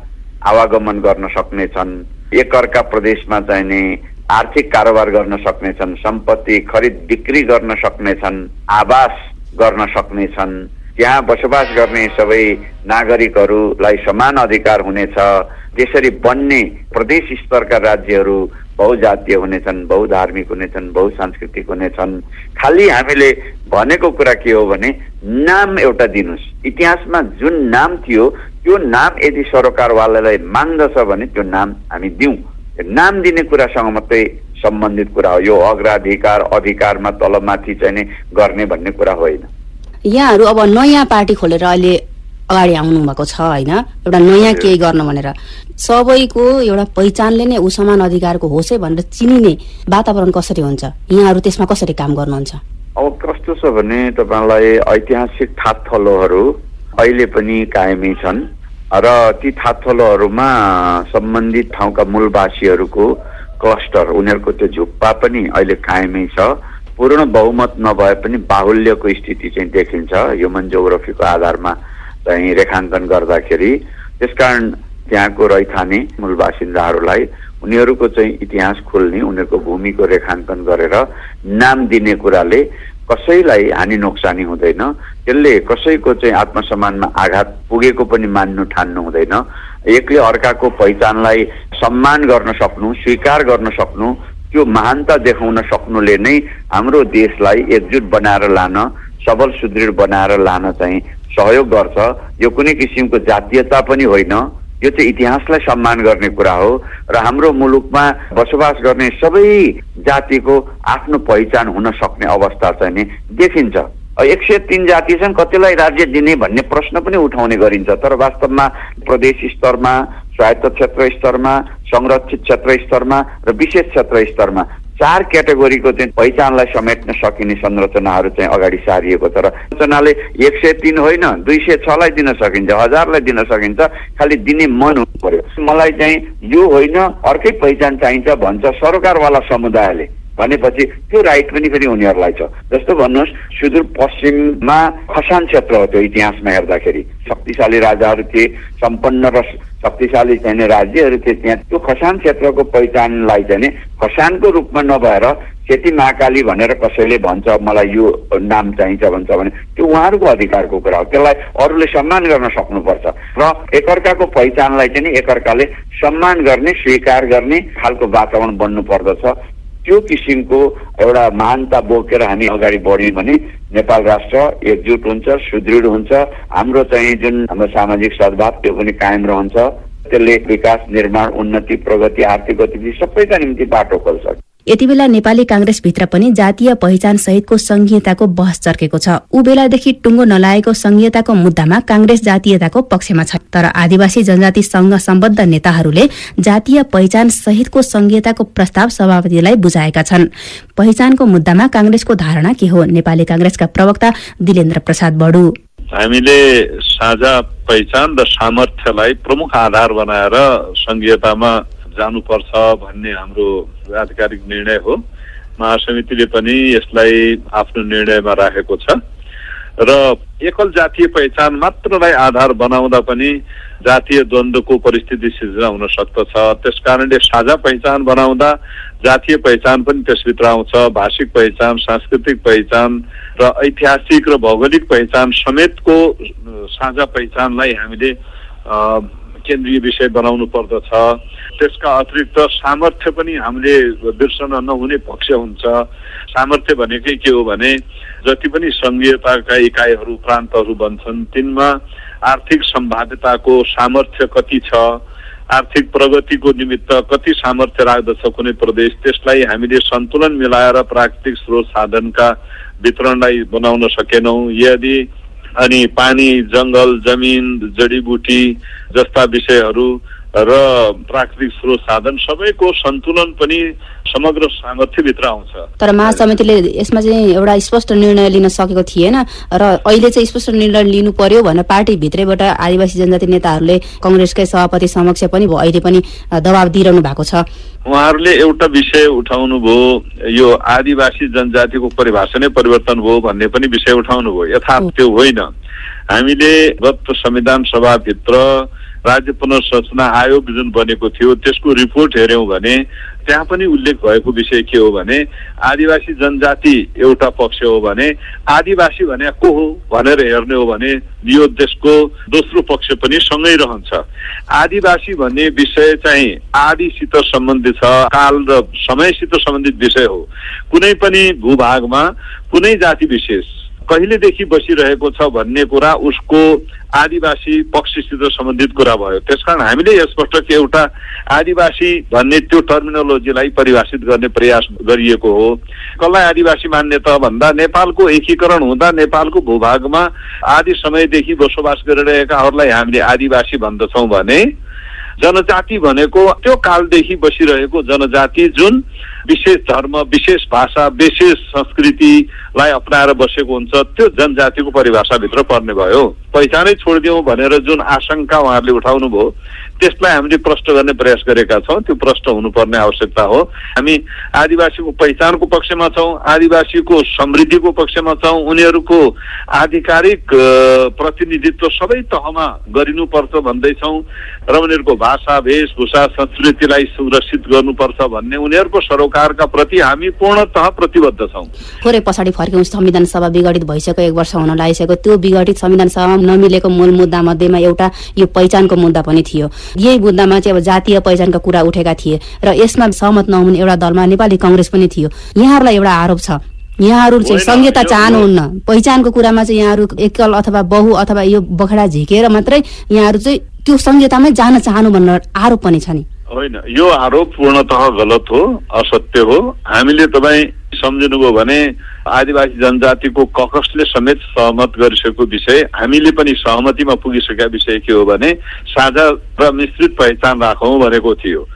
आवागमन गर्न सक्नेछन्। एकअर्का प्रदेशमा चाहिँ नि आर्थिक कारोबार गर्न सक्नेछन्। सम्पत्ति खरिद बिक्री गर्न सक्नेछन्। आवास गर्न सक्नेछन्। त्यहाँ बसोबास गर्ने सबै नागरिकहरूलाई समान अधिकार हुनेछ। त्यसरी बन्ने प्रदेश स्तरका राज्यहरू बहुजातीय हुनेछन् बहुधार्मिक हुनेछन् बहुसांस्कृतिक हुनेछन्। खालि हामीले भनेको कुरा के हो भने नाम एउटा दिनुहोस्। इतिहासमा जुन नाम थियो त्यो नाम यदि सरकारवालालाई माग्दछ भने त्यो नाम हामी दिउँ। नाम दिने कुरासँग मात्रै सम्बन्धित कुरा हो। यो अग्राधिकार अधिकारमा तलमाथि चाहिँ गर्ने भन्ने कुरा होइन। यहाँहरू अब नयाँ पार्टी खोलेर अहिले अगाडि आउनु भएको छ होइन? एउटा नयाँ केही गर्न भनेर। सबैको एउटा पहिचानले नै ऊ समान अधिकारको होस् है भनेर चिनिने वातावरण कसरी हुन्छ? यहाँहरू त्यसमा कसरी काम गर्नुहुन्छ? अब कस्तो छ भने तपाईँलाई ऐतिहासिक थातथलोहरू अहिले पनि कायमै छन् र ती थातथलोहरूमा सम्बन्धित ठाउँका मूलवासीहरूको क्लस्टर उनीहरूको त्यो झुप्पा पनि अहिले कायमै छ। पूर्ण बहुमत नभए पनि बाहुल्यको स्थिति चाहिँ देखिन्छ। ह्युमन जोग्राफीको आधारमा चाहिँ रेखाङ्कन गर्दाखेरि। त्यसकारण त्यहाँको रैथाने मूल बासिन्दाहरूलाई उनीहरूको चाहिँ इतिहास खोल्ने उनीहरूको भूमिको रेखाङ्कन गरेर नाम दिने कुराले कसैलाई हानि नोक्सानी हुँदैन। त्यसले कसैको चाहिँ आत्मसम्मानमा आघात पुगेको पनि मान्नु ठान्नु हुँदैन। एकले अर्काको पहिचानलाई सम्मान गर्न सक्नु स्वीकार गर्न सक्नु त्यो महानता देखाउन सक्नुले नै हाम्रो देशलाई एकजुट बनाएर लान सबल सुदृढ बनाएर लान चाहिँ सहयोग गर्छ। यो कुनै किसिमको जातीयता पनि होइन। यो चाहिँ इतिहासलाई सम्मान गर्ने कुरा हो र हाम्रो मुलुकमा बसोबास गर्ने सबै जातिको आफ्नो पहिचान हुन सक्ने अवस्था चाहिँ नि देखिन्छ। एक सय तिन जाति छन् कतिलाई राज्य दिने भन्ने प्रश्न पनि उठाउने गरिन्छ तर वास्तवमा प्रदेश स्तरमा स्वायत्त क्षेत्र स्तरमा संरक्षित क्षेत्र स्तरमा र विशेष क्षेत्र स्तरमा चार क्याटेगोरीको चाहिँ पहिचानलाई समेट्न सकिने संरचनाहरू चाहिँ अगाडि सारिएको छ र संरचनाले एक सय तिन होइन दुई सय छलाई दिन सकिन्छ हजारलाई दिन सकिन्छ खालि दिने मन हुनु पर्यो। मलाई चाहिँ यो होइन अर्कै पहिचान चाहिन्छ भन्छ सरकारवाला समुदायले। भनेपछि त्यो राइट पनि फेरि उनीहरूलाई छ। जस्तो भन्नुहोस् सुदूरपश्चिममा खसान क्षेत्र हो त्यो इतिहासमा हेर्दाखेरि। शक्तिशाली राजाहरू थिए सम्पन्न र शक्तिशाली चाहिने राज्यहरू थिए त्यहाँ। त्यो खसान क्षेत्रको पहिचानलाई चाहिँ खसानको रूपमा नभएर खेती महाकाली भनेर कसैले भन्छ मलाई यो नाम चाहिन्छ भन्छ भने त्यो उहाँहरूको अधिकारको कुरा हो। त्यसलाई अरूले सम्मान गर्न सक्नुपर्छ। र एकअर्काको पहिचानलाई चाहिँ एकअर्काले सम्मान गर्ने स्वीकार गर्ने खालको वातावरण बन्नु पर्दछ त्यो किसिमको एउटा महानता बोकेर हामी अगाडि बढ्यौँ भने नेपाल राष्ट्र एकजुट हुन्छ सुदृढ हुन्छ। हाम्रो चाहिँ जुन हाम्रो सामाजिक सद्भाव त्यो पनि कायम रहन्छ। त्यसले विकास निर्माण उन्नति प्रगति आर्थिक गतिविधि सबैका निम्ति बाटो खोल्छ। यति बेला नेपाली कांग्रेसभित्र पनि जातीय पहिचान सहितको संघीयताको बहस चर्केको छ। ऊ बेलादेखि टुङ्गो नलागेको संघीयताको मुद्दामा कांग्रेस जातीयताको पक्षमा छ। तर आदिवासी जनजाति संघ सम्बद्ध नेताहरूले जातीय पहिचान सहितको संघीयताको प्रस्ताव सभापतिलाई बुझाएका छन्। पहिचानको मुद्दामा कांग्रेसको धारणा के हो? नेपाली कांग्रेसका प्रवक्ता दिलेन्द्र प्रसाद बडु। हामीले साझा पहिचान र सामर्थ्यलाई प्रमुख आधार बनाएर संघीयतामा जानुपर्छ भन्ने हाम्रो आधिकारिक निर्णय हो। महासमितिले पनि यसलाई आफ्नो निर्णयमा राखेको छ। र एकल जातीय पहिचान मात्रलाई आधार बनाउँदा पनि जातीय द्वन्द्वको परिस्थिति सिर्जना हुन सक्दछ। त्यस कारणले साझा पहिचान बनाउँदा जातीय पहिचान पनि त्यसभित्र आउँछ। भाषिक पहिचान सांस्कृतिक पहिचान र ऐतिहासिक र भौगोलिक पहिचान समेतको साझा पहिचानलाई हामीले केन्द्रीय विषय बनाउनु पर्दछ। त्यसका अतिरिक्त सामर्थ्य पनि हामीले बिर्सन नहुने पक्ष हुन्छ। सामर्थ्य भनेकै के हो भने जति पनि सङ्घीयताका इकाइहरू प्रान्तहरू बन्छन् तिनमा आर्थिक सम्भाव्यताको सामर्थ्य कति छ आर्थिक प्रगतिको निमित्त कति सामर्थ्य राख्दछ कुनै प्रदेश त्यसलाई हामीले सन्तुलन मिलाएर प्राकृतिक स्रोत साधनका वितरणलाई बनाउन सकेनौँ। यदि अनि पानी जङ्गल जमिन जडीबुटी जस्ता विषयहरू र प्राकृतिक स्रोत साधन सबैको सन्तुलन पनि समग्र सामर्थ्यभित्र आउँछ। तर महासमितिले यसमा चाहिँ एउटा स्पष्ट निर्णय लिन सकेको थिएन र अहिले चाहिँ स्पष्ट निर्णय लिनु पर्यो भनेर पार्टीभित्रैबाट आदिवासी जनजाति नेताहरूले कङ्ग्रेसकै सभापति समक्ष पनि अहिले पनि दबाब दिइरहनु भएको छ। उहाँहरूले एउटा विषय उठाउनु भयो यो आदिवासी जनजातिको परिभाषा नै परिवर्तन भयो भन्ने पनि विषय उठाउनु भयो यथार्थ त्यो होइन। हामीले गत संविधान सभाभित्र राज्य पुनर्संरचना आयोग जुन बनेको थियो त्यसको रिपोर्ट हेऱ्यौँ भने त्यहाँ पनि उल्लेख भएको विषय के हो भने आदिवासी जनजाति एउटा पक्ष हो भने आदिवासी भने को हो भनेर हेर्ने हो भने यो देशको दोस्रो पक्ष पनि सँगै रहन्छ। आदिवासी भन्ने विषय चाहिँ आदिसित सम्बन्धित छ काल र समयसित सम्बन्धित विषय हो। कुनै पनि भूभागमा कुनै जाति विशेष कहिलेदेखि बसिरहेको छ भन्ने कुरा उसको आदिवासी पक्षसित सम्बन्धित कुरा भयो। त्यसकारण हामीले स्पष्ट कि एउटा आदिवासी भन्ने त्यो टर्मिनोलोजीलाई परिभाषित गर्ने प्रयास गरिएको हो। कसलाई आदिवासी मान्ने त भन्दा नेपालको एकीकरण हुँदा नेपालको भूभागमा आदि समयदेखि बसोबास गरिरहेकाहरूलाई हामीले आदिवासी भन्दछौँ भने जनजाति भनेको त्यो कालदेखि बसिरहेको जनजाति जुन विशेष धर्म विशेष भाषा विशेष संस्कृतिलाई अप्नाएर बसेको हुन्छ त्यो जनजातिको परिभाषाभित्र पर्ने भयो। पहिचानै छोडिदिउँ भनेर जुन आशंका उहाँहरूले उठाउनु भयो त्यसलाई हामीले प्रष्ट गर्ने प्रयास गरेका छौँ। त्यो प्रष्ट हुनुपर्ने आवश्यकता हो। हामी आदिवासीको पहिचानको पक्षमा छौँ आदिवासीको समृद्धिको पक्षमा छौँ उनीहरूको आधिकारिक प्रतिनिधित्व सबै तहमा गरिनुपर्छ भन्दैछौँ। र उनीहरूको भाषा वेशभूषा संस्कृतिलाई सुरक्षित गर्नुपर्छ भन्ने उनीहरूको सरोकारका प्रति हामी पूर्णतः प्रतिबद्ध छौँ। थोरै पछाडि फर्क्यौँ संविधान सभा विघटित भइसक्यो एक वर्ष हुन लागिसक्यो त्यो विघटित संविधान सभामा नमिलेको मूल मुद्दा मध्येमा एउटा यो पहिचानको मुद्दा पनि थियो। यही मुद्दामा चाहिँ अब जातीय पहिचानका कुरा उठेका थिए र यसमा सहमत नहुने एउटा दलमा नेपाली कङ्ग्रेस पनि थियो। यहाँहरूलाई एउटा आरोप छ। यहाँहरू चाहिँ संहिता चाहनुहुन्न। पहिचानको कुरामा चाहिँ यहाँहरू एकल अथवा बहु अथवा यो बखडा झिकेर मात्रै यहाँहरू चाहिँ त्यो संहितामै जान चाहनु भनेर आरोप पनि छ नि। होइन यो आरोप पूर्णतः गलत हो असत्य हो। हामीले तपाईँ सम्झिनुभयो भने आदिवासी जनजातिको ककसले समेत सहमत गरिसकेको विषय हामीले पनि सहमतिमा पुगिसकेका विषय के हो भने साझा र मिश्रित पहिचान राखौँ भनेको थियो।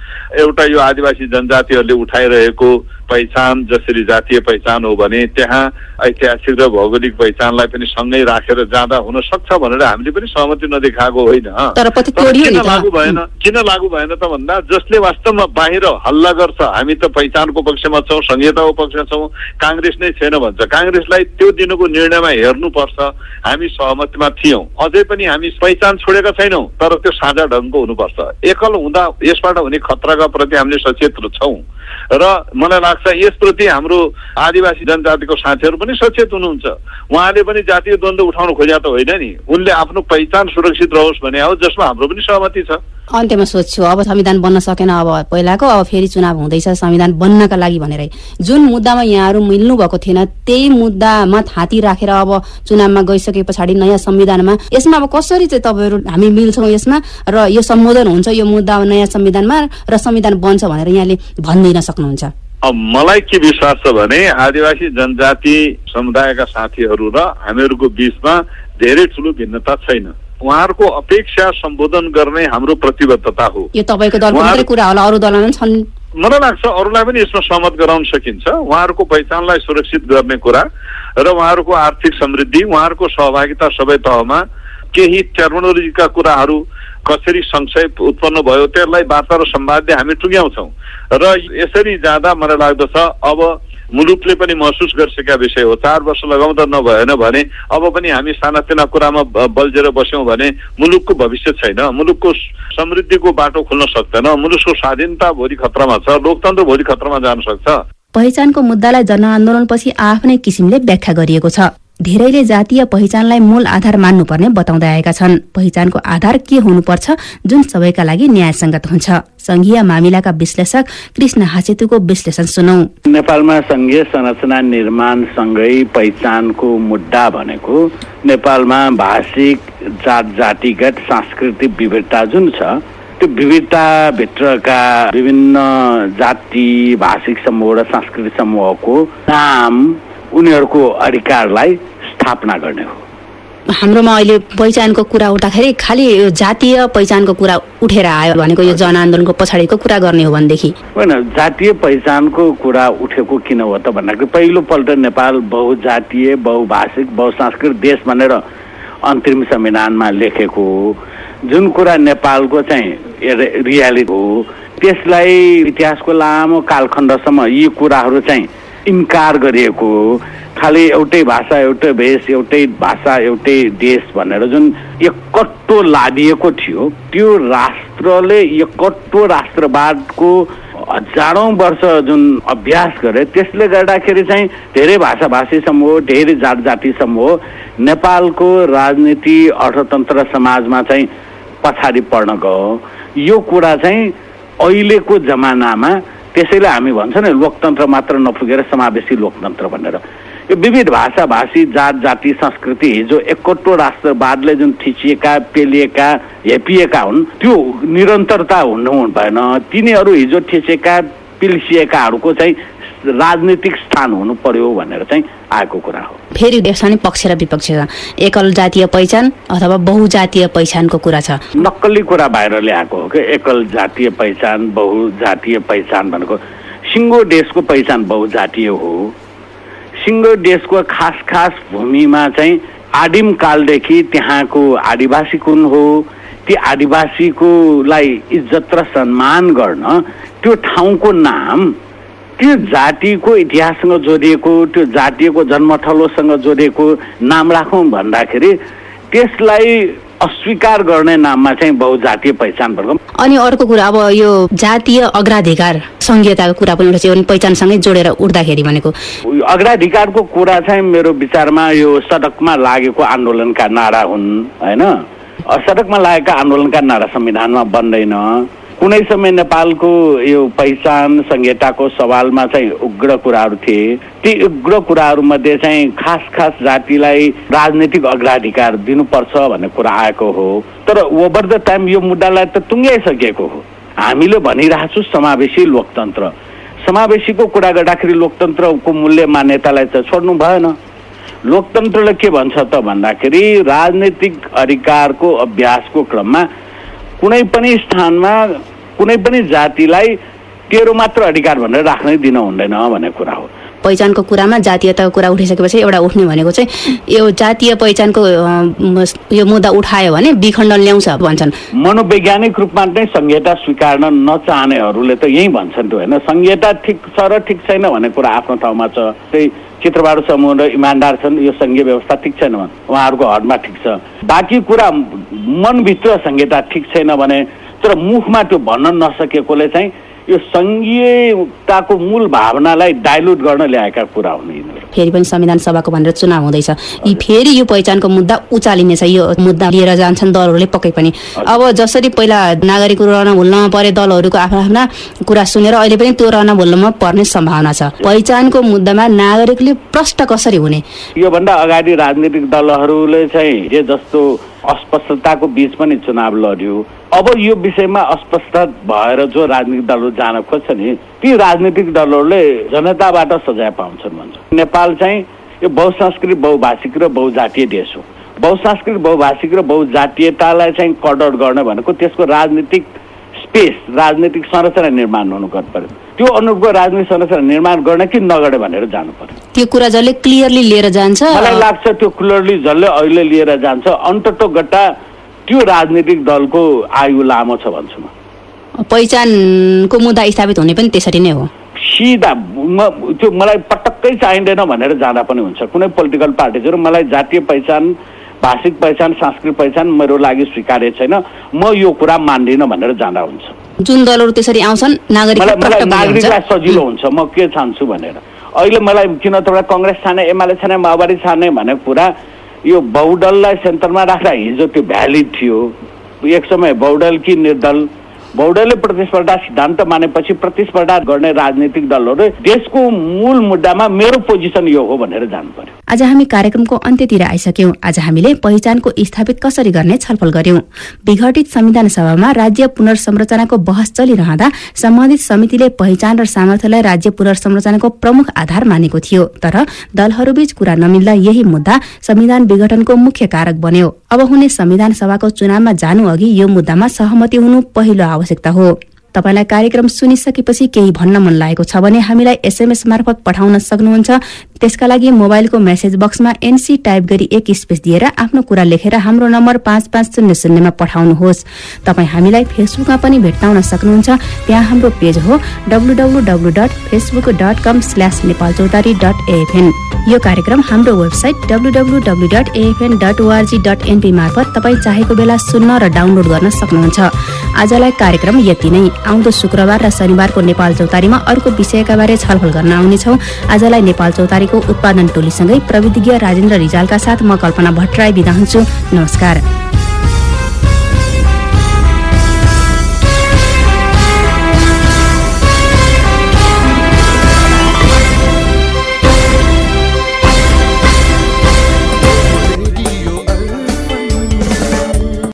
एउटा यो आदिवासी जनजातिहरूले उठाइरहेको पहिचान जसरी जातीय पहिचान हो भने त्यहाँ ऐतिहासिक र भौगोलिक पहिचानलाई पनि सँगै राखेर जाँदा हुन सक्छ भनेर हामीले पनि सहमति नदेखाएको होइन। किन लागू भएन? किन लागू भएन त भन्दा जसले वास्तवमा बाहिर हल्ला गर्छ हामी त पहिचानको पक्षमा छौँ संहिताको पक्षमा छौँ। काङ्ग्रेस नै छैन भन्छ। काङ्ग्रेसलाई त्यो दिनको निर्णयमा हेर्नुपर्छ। हामी सहमतिमा थियौँ। अझै पनि हामी पहिचान छोडेका छैनौँ तर त्यो साझा ढङ्गको हुनुपर्छ। एकल हुँदा यसबाट हुने खतराका प्रति हामीले सचेत छौँ। र मलाई लाग्छ यसप्रति हाम्रो आदिवासी जनजातिको साथीहरू पनि सचेत हुनुहुन्छ। उहाँले पनि जातीय द्वन्द्व उठाउन खोजेका त होइन नि। उनले आफ्नो पहिचान सुरक्षित रहोस् भने हो जसमा हाम्रो पनि सहमति छ। अन्त्यमा सोध्छु अब संविधान बन्न सकेन अब पहिलाको अब फेरि चुनाव हुँदैछ संविधान बन्नका लागि भनेरै। जुन मुद्दामा यहाँहरू मिल्नु भएको थिएन। त्यही मुद्दामा थाँती राखेर अब चुनावमा गइसके पछाडि नयाँ संविधानमा यसमा अब कसरी चाहिँ तपाईँहरू हामी मिल्छौँ यसमा? र यो सम्बोधन हुन्छ यो मुद्दा नयाँ संविधानमा र संविधान बन्छ भनेर यहाँले भनिदिन सक्नुहुन्छ। अब मलाई के विश्वास छ भने आदिवासी जनजाति समुदायका साथीहरू र हामीहरूको बिचमा धेरै ठुलो भिन्नता छैन। उहाँहरूको अपेक्षा सम्बोधन गर्ने हाम्रो प्रतिबद्धता हो। यो तपाईँको दलको कुरा होला अरू दलमा पनि छन्। मलाई लाग्छ अरूलाई पनि यसमा सहमत गराउन सकिन्छ। उहाँहरूको पहिचानलाई सुरक्षित गर्ने कुरा र उहाँहरूको आर्थिक समृद्धि उहाँहरूको सहभागिता सबै तहमा केही टर्मिनोलोजीका कुराहरू कसरी संशय उत्पन्न भयो त्यसलाई वार्ता र सम्वादले हामी टुङ्ग्याउँछौँ। र यसरी जाँदा मलाई लाग्दछ अब मुलुकले पनि महसुस गरिसकेका विषय हो। चार वर्ष लगाउँदा नभएन भने अब पनि हामी सानातिना कुरामा बल्झेर बस्यौँ भने मुलुकको भविष्य छैन। मुलुकको समृद्धिको बाटो खुल्न सक्दैन। मुलुकको स्वाधीनता भोलि खतरामा छ। लोकतन्त्र भोलि खतरामा जान सक्छ। पहिचानको मुद्दालाई जनआन्दोलनपछि आफ्नै किसिमले व्याख्या गरिएको छ। धेरैले जातीय पहिचानलाई मूल आधार मान्नुपर्ने बताउँदै आएका छन्। पहिचानको आधार के हुनुपर्छ जुन सबैका लागि न्यायसङ्गत हुन्छ? संघीय मामिलाका विश्लेषक कृष्ण हासेतुको विश्लेषण सुनौ। नेपालमा सङ्घीय संरचना निर्माणसँगै पहिचानको मुद्दा भनेको नेपालमा भाषिक जात जातिगत सांस्कृतिक विविधता जुन छ त्यो विविधताभित्रका विभिन्न जाति भाषिक समूह र सांस्कृतिक समूहको नाम उनीहरूको अधिकारलाई स्थापना गर्ने हो। हाम्रोमा अहिले पहिचानको कुरा उठ्दाखेरि खालि यो जातीय पहिचानको कुरा उठेर आयो भनेको यो जनआन्दोलनको पछाडिको कुरा गर्ने हो भनेदेखि। होइन जातीय पहिचानको कुरा उठेको किन हो त भन्दाखेरि पहिलोपल्ट नेपाल बहुजातीय बहुभाषिक बहुसांस्कृतिक देश भनेर अन्तरिम संविधानमा लेखेको हो। जुन कुरा नेपालको चाहिँ रियालिटी हो त्यसलाई इतिहासको लामो कालखण्डसम्म यी कुराहरू चाहिँ इन्कार गरिएको हो। खालि एउटै भाषा एउटै भेष एउटै भाषा एउटै देश भनेर जुन एकट्टो लादिएको थियो त्यो राष्ट्रले एकट्टो राष्ट्रवादको हजारौँ वर्ष जुन अभ्यास गरे त्यसले गर्दाखेरि चाहिँ धेरै भाषाभाषी समूह धेरै जात जाति समूह नेपालको राजनीति अर्थतन्त्र समाजमा चाहिँ पछाडि पर्न गयो यो कुरा चाहिँ अहिलेको जमानामा त्यसैले हामी भन्छ नि लोकतन्त्र मात्र नपुगेर समावेशी लोकतन्त्र भनेर। यो विविध भाषा भाषी जात जाति संस्कृति हिजो एकट्टो राष्ट्रवादले जुन थिचिएका पेलिएका हेपिएका हुन् त्यो निरन्तरता हुनु भएन। तिनीहरू हिजो थिचेका पिल्सिएकाहरूको चाहिँ राजनीतिक स्थान हुनु पर्यो भनेर चाहिँ आएको कुरा हो। फेरि नि पक्ष र विपक्ष छ। एकल जातीय पहिचान अथवा बहुजातीय पहिचानको कुरा छ। नक्कली कुरा बाहिर ल्याएको हो कि एकल जातीय पहिचान बहुजातीय पहिचान भनेको सिङ्गो देशको पहिचान बहुजातीय हो। सिङ्गो देशको खास खास भूमिमा चाहिँ आदिम कालदेखि त्यहाँको आदिवासी कुन हो ती आदिवासीकोलाई इज्जत र सम्मान गर्न त्यो ठाउँको नाम त्यो जातिको इतिहाससँग जोडिएको त्यो जातिको जन्मथलोसँग जोडिएको नाम राखौँ भन्दाखेरि त्यसलाई अस्वीकार गर्ने नाममा चाहिँ बहुजातीय पहिचान भनेको अनि अर्को कुरा अब यो जातीय अग्राधिकार संघीयताको कुरा पनि पनि पहिचानसँगै जोडेर उठ्दाखेरि भनेको। अग्राधिकारको कुरा चाहिँ मेरो विचारमा यो सडकमा लागेको आन्दोलनका नारा हुन् होइन? सडकमा लागेका आन्दोलनका नारा संविधानमा बन्दैन। कुनै समय नेपालको यो पहिचान संहिताको सवालमा चाहिँ उग्र कुराहरू थिए। ती उग्र कुराहरूमध्ये चाहिँ खास खास जातिलाई राजनीतिक अग्राधिकार दिनुपर्छ भन्ने कुरा आएको हो। तर ओभर द टाइम यो मुद्दालाई त टुङ्ग्याइसकेको हो। हामीले भनिरहेको छु समावेशी लोकतन्त्र। समावेशीको कुरा गर्दाखेरि लोकतन्त्रको मूल्य मान्यतालाई त छोड्नु भएन। लोकतन्त्रले के भन्छ त भन्दाखेरि राजनीतिक अधिकारको अभ्यासको क्रममा कुनै पनि स्थानमा कुनै पनि जातिलाई तेरो मात्र अधिकार भनेर राख्नै दिन हुँदैन भन्ने कुरा हो। पहिचानको कुरामा जातीयताको कुरा उठिसकेपछि एउटा उठ्ने भनेको चाहिँ यो जातीय पहिचानको यो मुद्दा उठायो भने विखण्डन ल्याउँछ भन्छन्। मनोवैज्ञानिक रूपमा नै संहिता स्वीकार्न नचाहनेहरूले त यही भन्छन् त्यो होइन? संहिता ठिक छ र ठिक छैन भन्ने कुरा आफ्नो ठाउँमा छ। त्यही चित्रबाड समूह र इमान्दार छन् यो सङ्घीय व्यवस्था ठिक छैन भने उहाँहरूको हदमा ठिक छ। बाँकी कुरा मनभित्र संहिता ठिक छैन भने तर मुखमा त्यो भन्न नसकेकोले चाहिँ यो सङ्घीयताको मूल भावनालाई डाइल्युट गर्न ल्याएका कुरा हुन् यिनीहरू। फेरि पनि संविधान सभाको भनेर चुनाव हुँदैछ। यी फेरि यो पहिचानको मुद्दा उचालिनेछ। यो मुद्दा लिएर जान्छन् दलहरूले पक्कै पनि। अब जसरी पहिला नागरिकको रहन भुल्नमा परे दलहरूको आफ्ना आफ्ना कुरा सुनेर अहिले पनि त्यो रहन भुल्नमा पर्ने सम्भावना छ। पहिचानको मुद्दामा नागरिकले प्रष्ट कसरी हुने? योभन्दा अगाडि राजनीतिक दलहरूले चाहिँ जस्तो अस्पष्टताको बिच पनि चुनाव लड्यो। अब यो विषयमा अस्पष्ट भएर जो राजनीतिक दलहरू जान खोज्छ नि ती राजनीतिक दलहरूले जनताबाट सजाय पाउँछन् भन्छ नेपाल चाहिँ यो बहुसांस्कृतिक बहुभाषिक र बहुजातीय देश हो। बहुसांस्कृतिक बहुभाषिक र बहुजातीयतालाई चाहिँ कट आउट गर्ने भनेको त्यसको राजनीतिक स्पेस राजनीतिक संरचना निर्माण हुनु पर्यो त्यो अनुरूपको राजनीतिक संरचना निर्माण गर्ने कि नगर्ने भनेर जानु पर्यो त्यो कुरा जसले क्लियरली लिएर जान्छ। मलाई लाग्छ त्यो क्लियरली जसले अहिले लिएर जान्छ अन्ततो गट्टा त्यो राजनीतिक दलको आयु लामो छ भन्छु म। पहिचानको मुद्दा स्थापित हुने पनि त्यसरी नै हो। सिधा म त्यो मलाई पटक्कै चाहिँदैन भनेर जाँदा पनि हुन्छ। कुनै पोलिटिकल पार्टिजहरू मलाई जातीय पहिचान भाषिक पहिचान सांस्कृतिक पहिचान मेरो लागि स्वीकार्य छैन। म यो कुरा मान्दिनँ भनेर जाँदा हुन्छ। जुन दलहरू त्यसरी आउँछन् नागरिकलाई नागरिक सजिलो हुन्छ म के चाहन्छु भनेर। अहिले मलाई किन तपाईँ कङ्ग्रेस छाने एमाले छाने माओवादी छाने भन्ने कुरा यो बहुदललाई सेन्टरमा राख्दा हिजो त्यो भ्यालिड थियो। एक समय बहुदल कि निर्दल बहुदलले प्रतिस्पर्धा सिद्धान्त मानेपछि प्रतिस्पर्धा गर्ने राजनीतिक दलहरू देशको मूल मुद्दामा मेरो पोजिसन यो हो भनेर जानु पर्यो आज हामी कार्यक्रमको अन्त्यतिर आइसक्यौं। आज हामीले पहिचानको स्थापित कसरी गर्ने छलफल गर्यौं। विघटित संविधान सभामा राज्य पुनर्संरचनाको बहस चलिरहँदा सम्बन्धित समितिले पहिचान र सामर्थ्यलाई राज्य पुनर्संरचनाको प्रमुख आधार मानेको थियो। तर दलहरूबीच कुरा नमिल्दा यही मुद्दा संविधान विघटनको मुख्य कारक बन्यो। अब हुने संविधान सभाको चुनावमा जानु अघि यो मुद्दामा सहमति हुनु पहिलो आवश्यकता हो। तपाईँलाई कार्यक्रम सुनिसकेपछि केही भन्न मन लागेको छ भने हामीलाई एसएमएस मार्फत पठाउन सक्नुहुन्छ। त्यसका लागि मोबाइलको मेसेज बक्समा एनसी टाइप गरी एक स्पेस दिएर आफ्नो कुरा लेखेर हाम्रो नम्बर पाँच पाँच शून्य शून्यमा पठाउनुहोस्। तपाईँ हामीलाई फेसबुकमा पनि भेट्टाउन सक्नुहुन्छ। त्यहाँ हाम्रो पेज हो W dot Facebook dot com slash Nepal Chautari यो कार्यक्रम हाम्रो website W dot AFN dot ORG dot NP मार्फत तपाईँ चाहेको बेला सुन्न र डाउनलोड गर्न सक्नुहुन्छ। आजलाई कार्यक्रम यति नै। आउँदो शुक्रबार र शनिबारको नेपाल चौतारीमा अर्को विषयका बारे छलफल गर्न आउनेछौ। आजलाई नेपाल उत्पादन टोलीसँगै प्रविधिज्ञ राजेन्द्र रिजालका साथ म कल्पना भट्टराई बिदा हुन्छु। नमस्कार।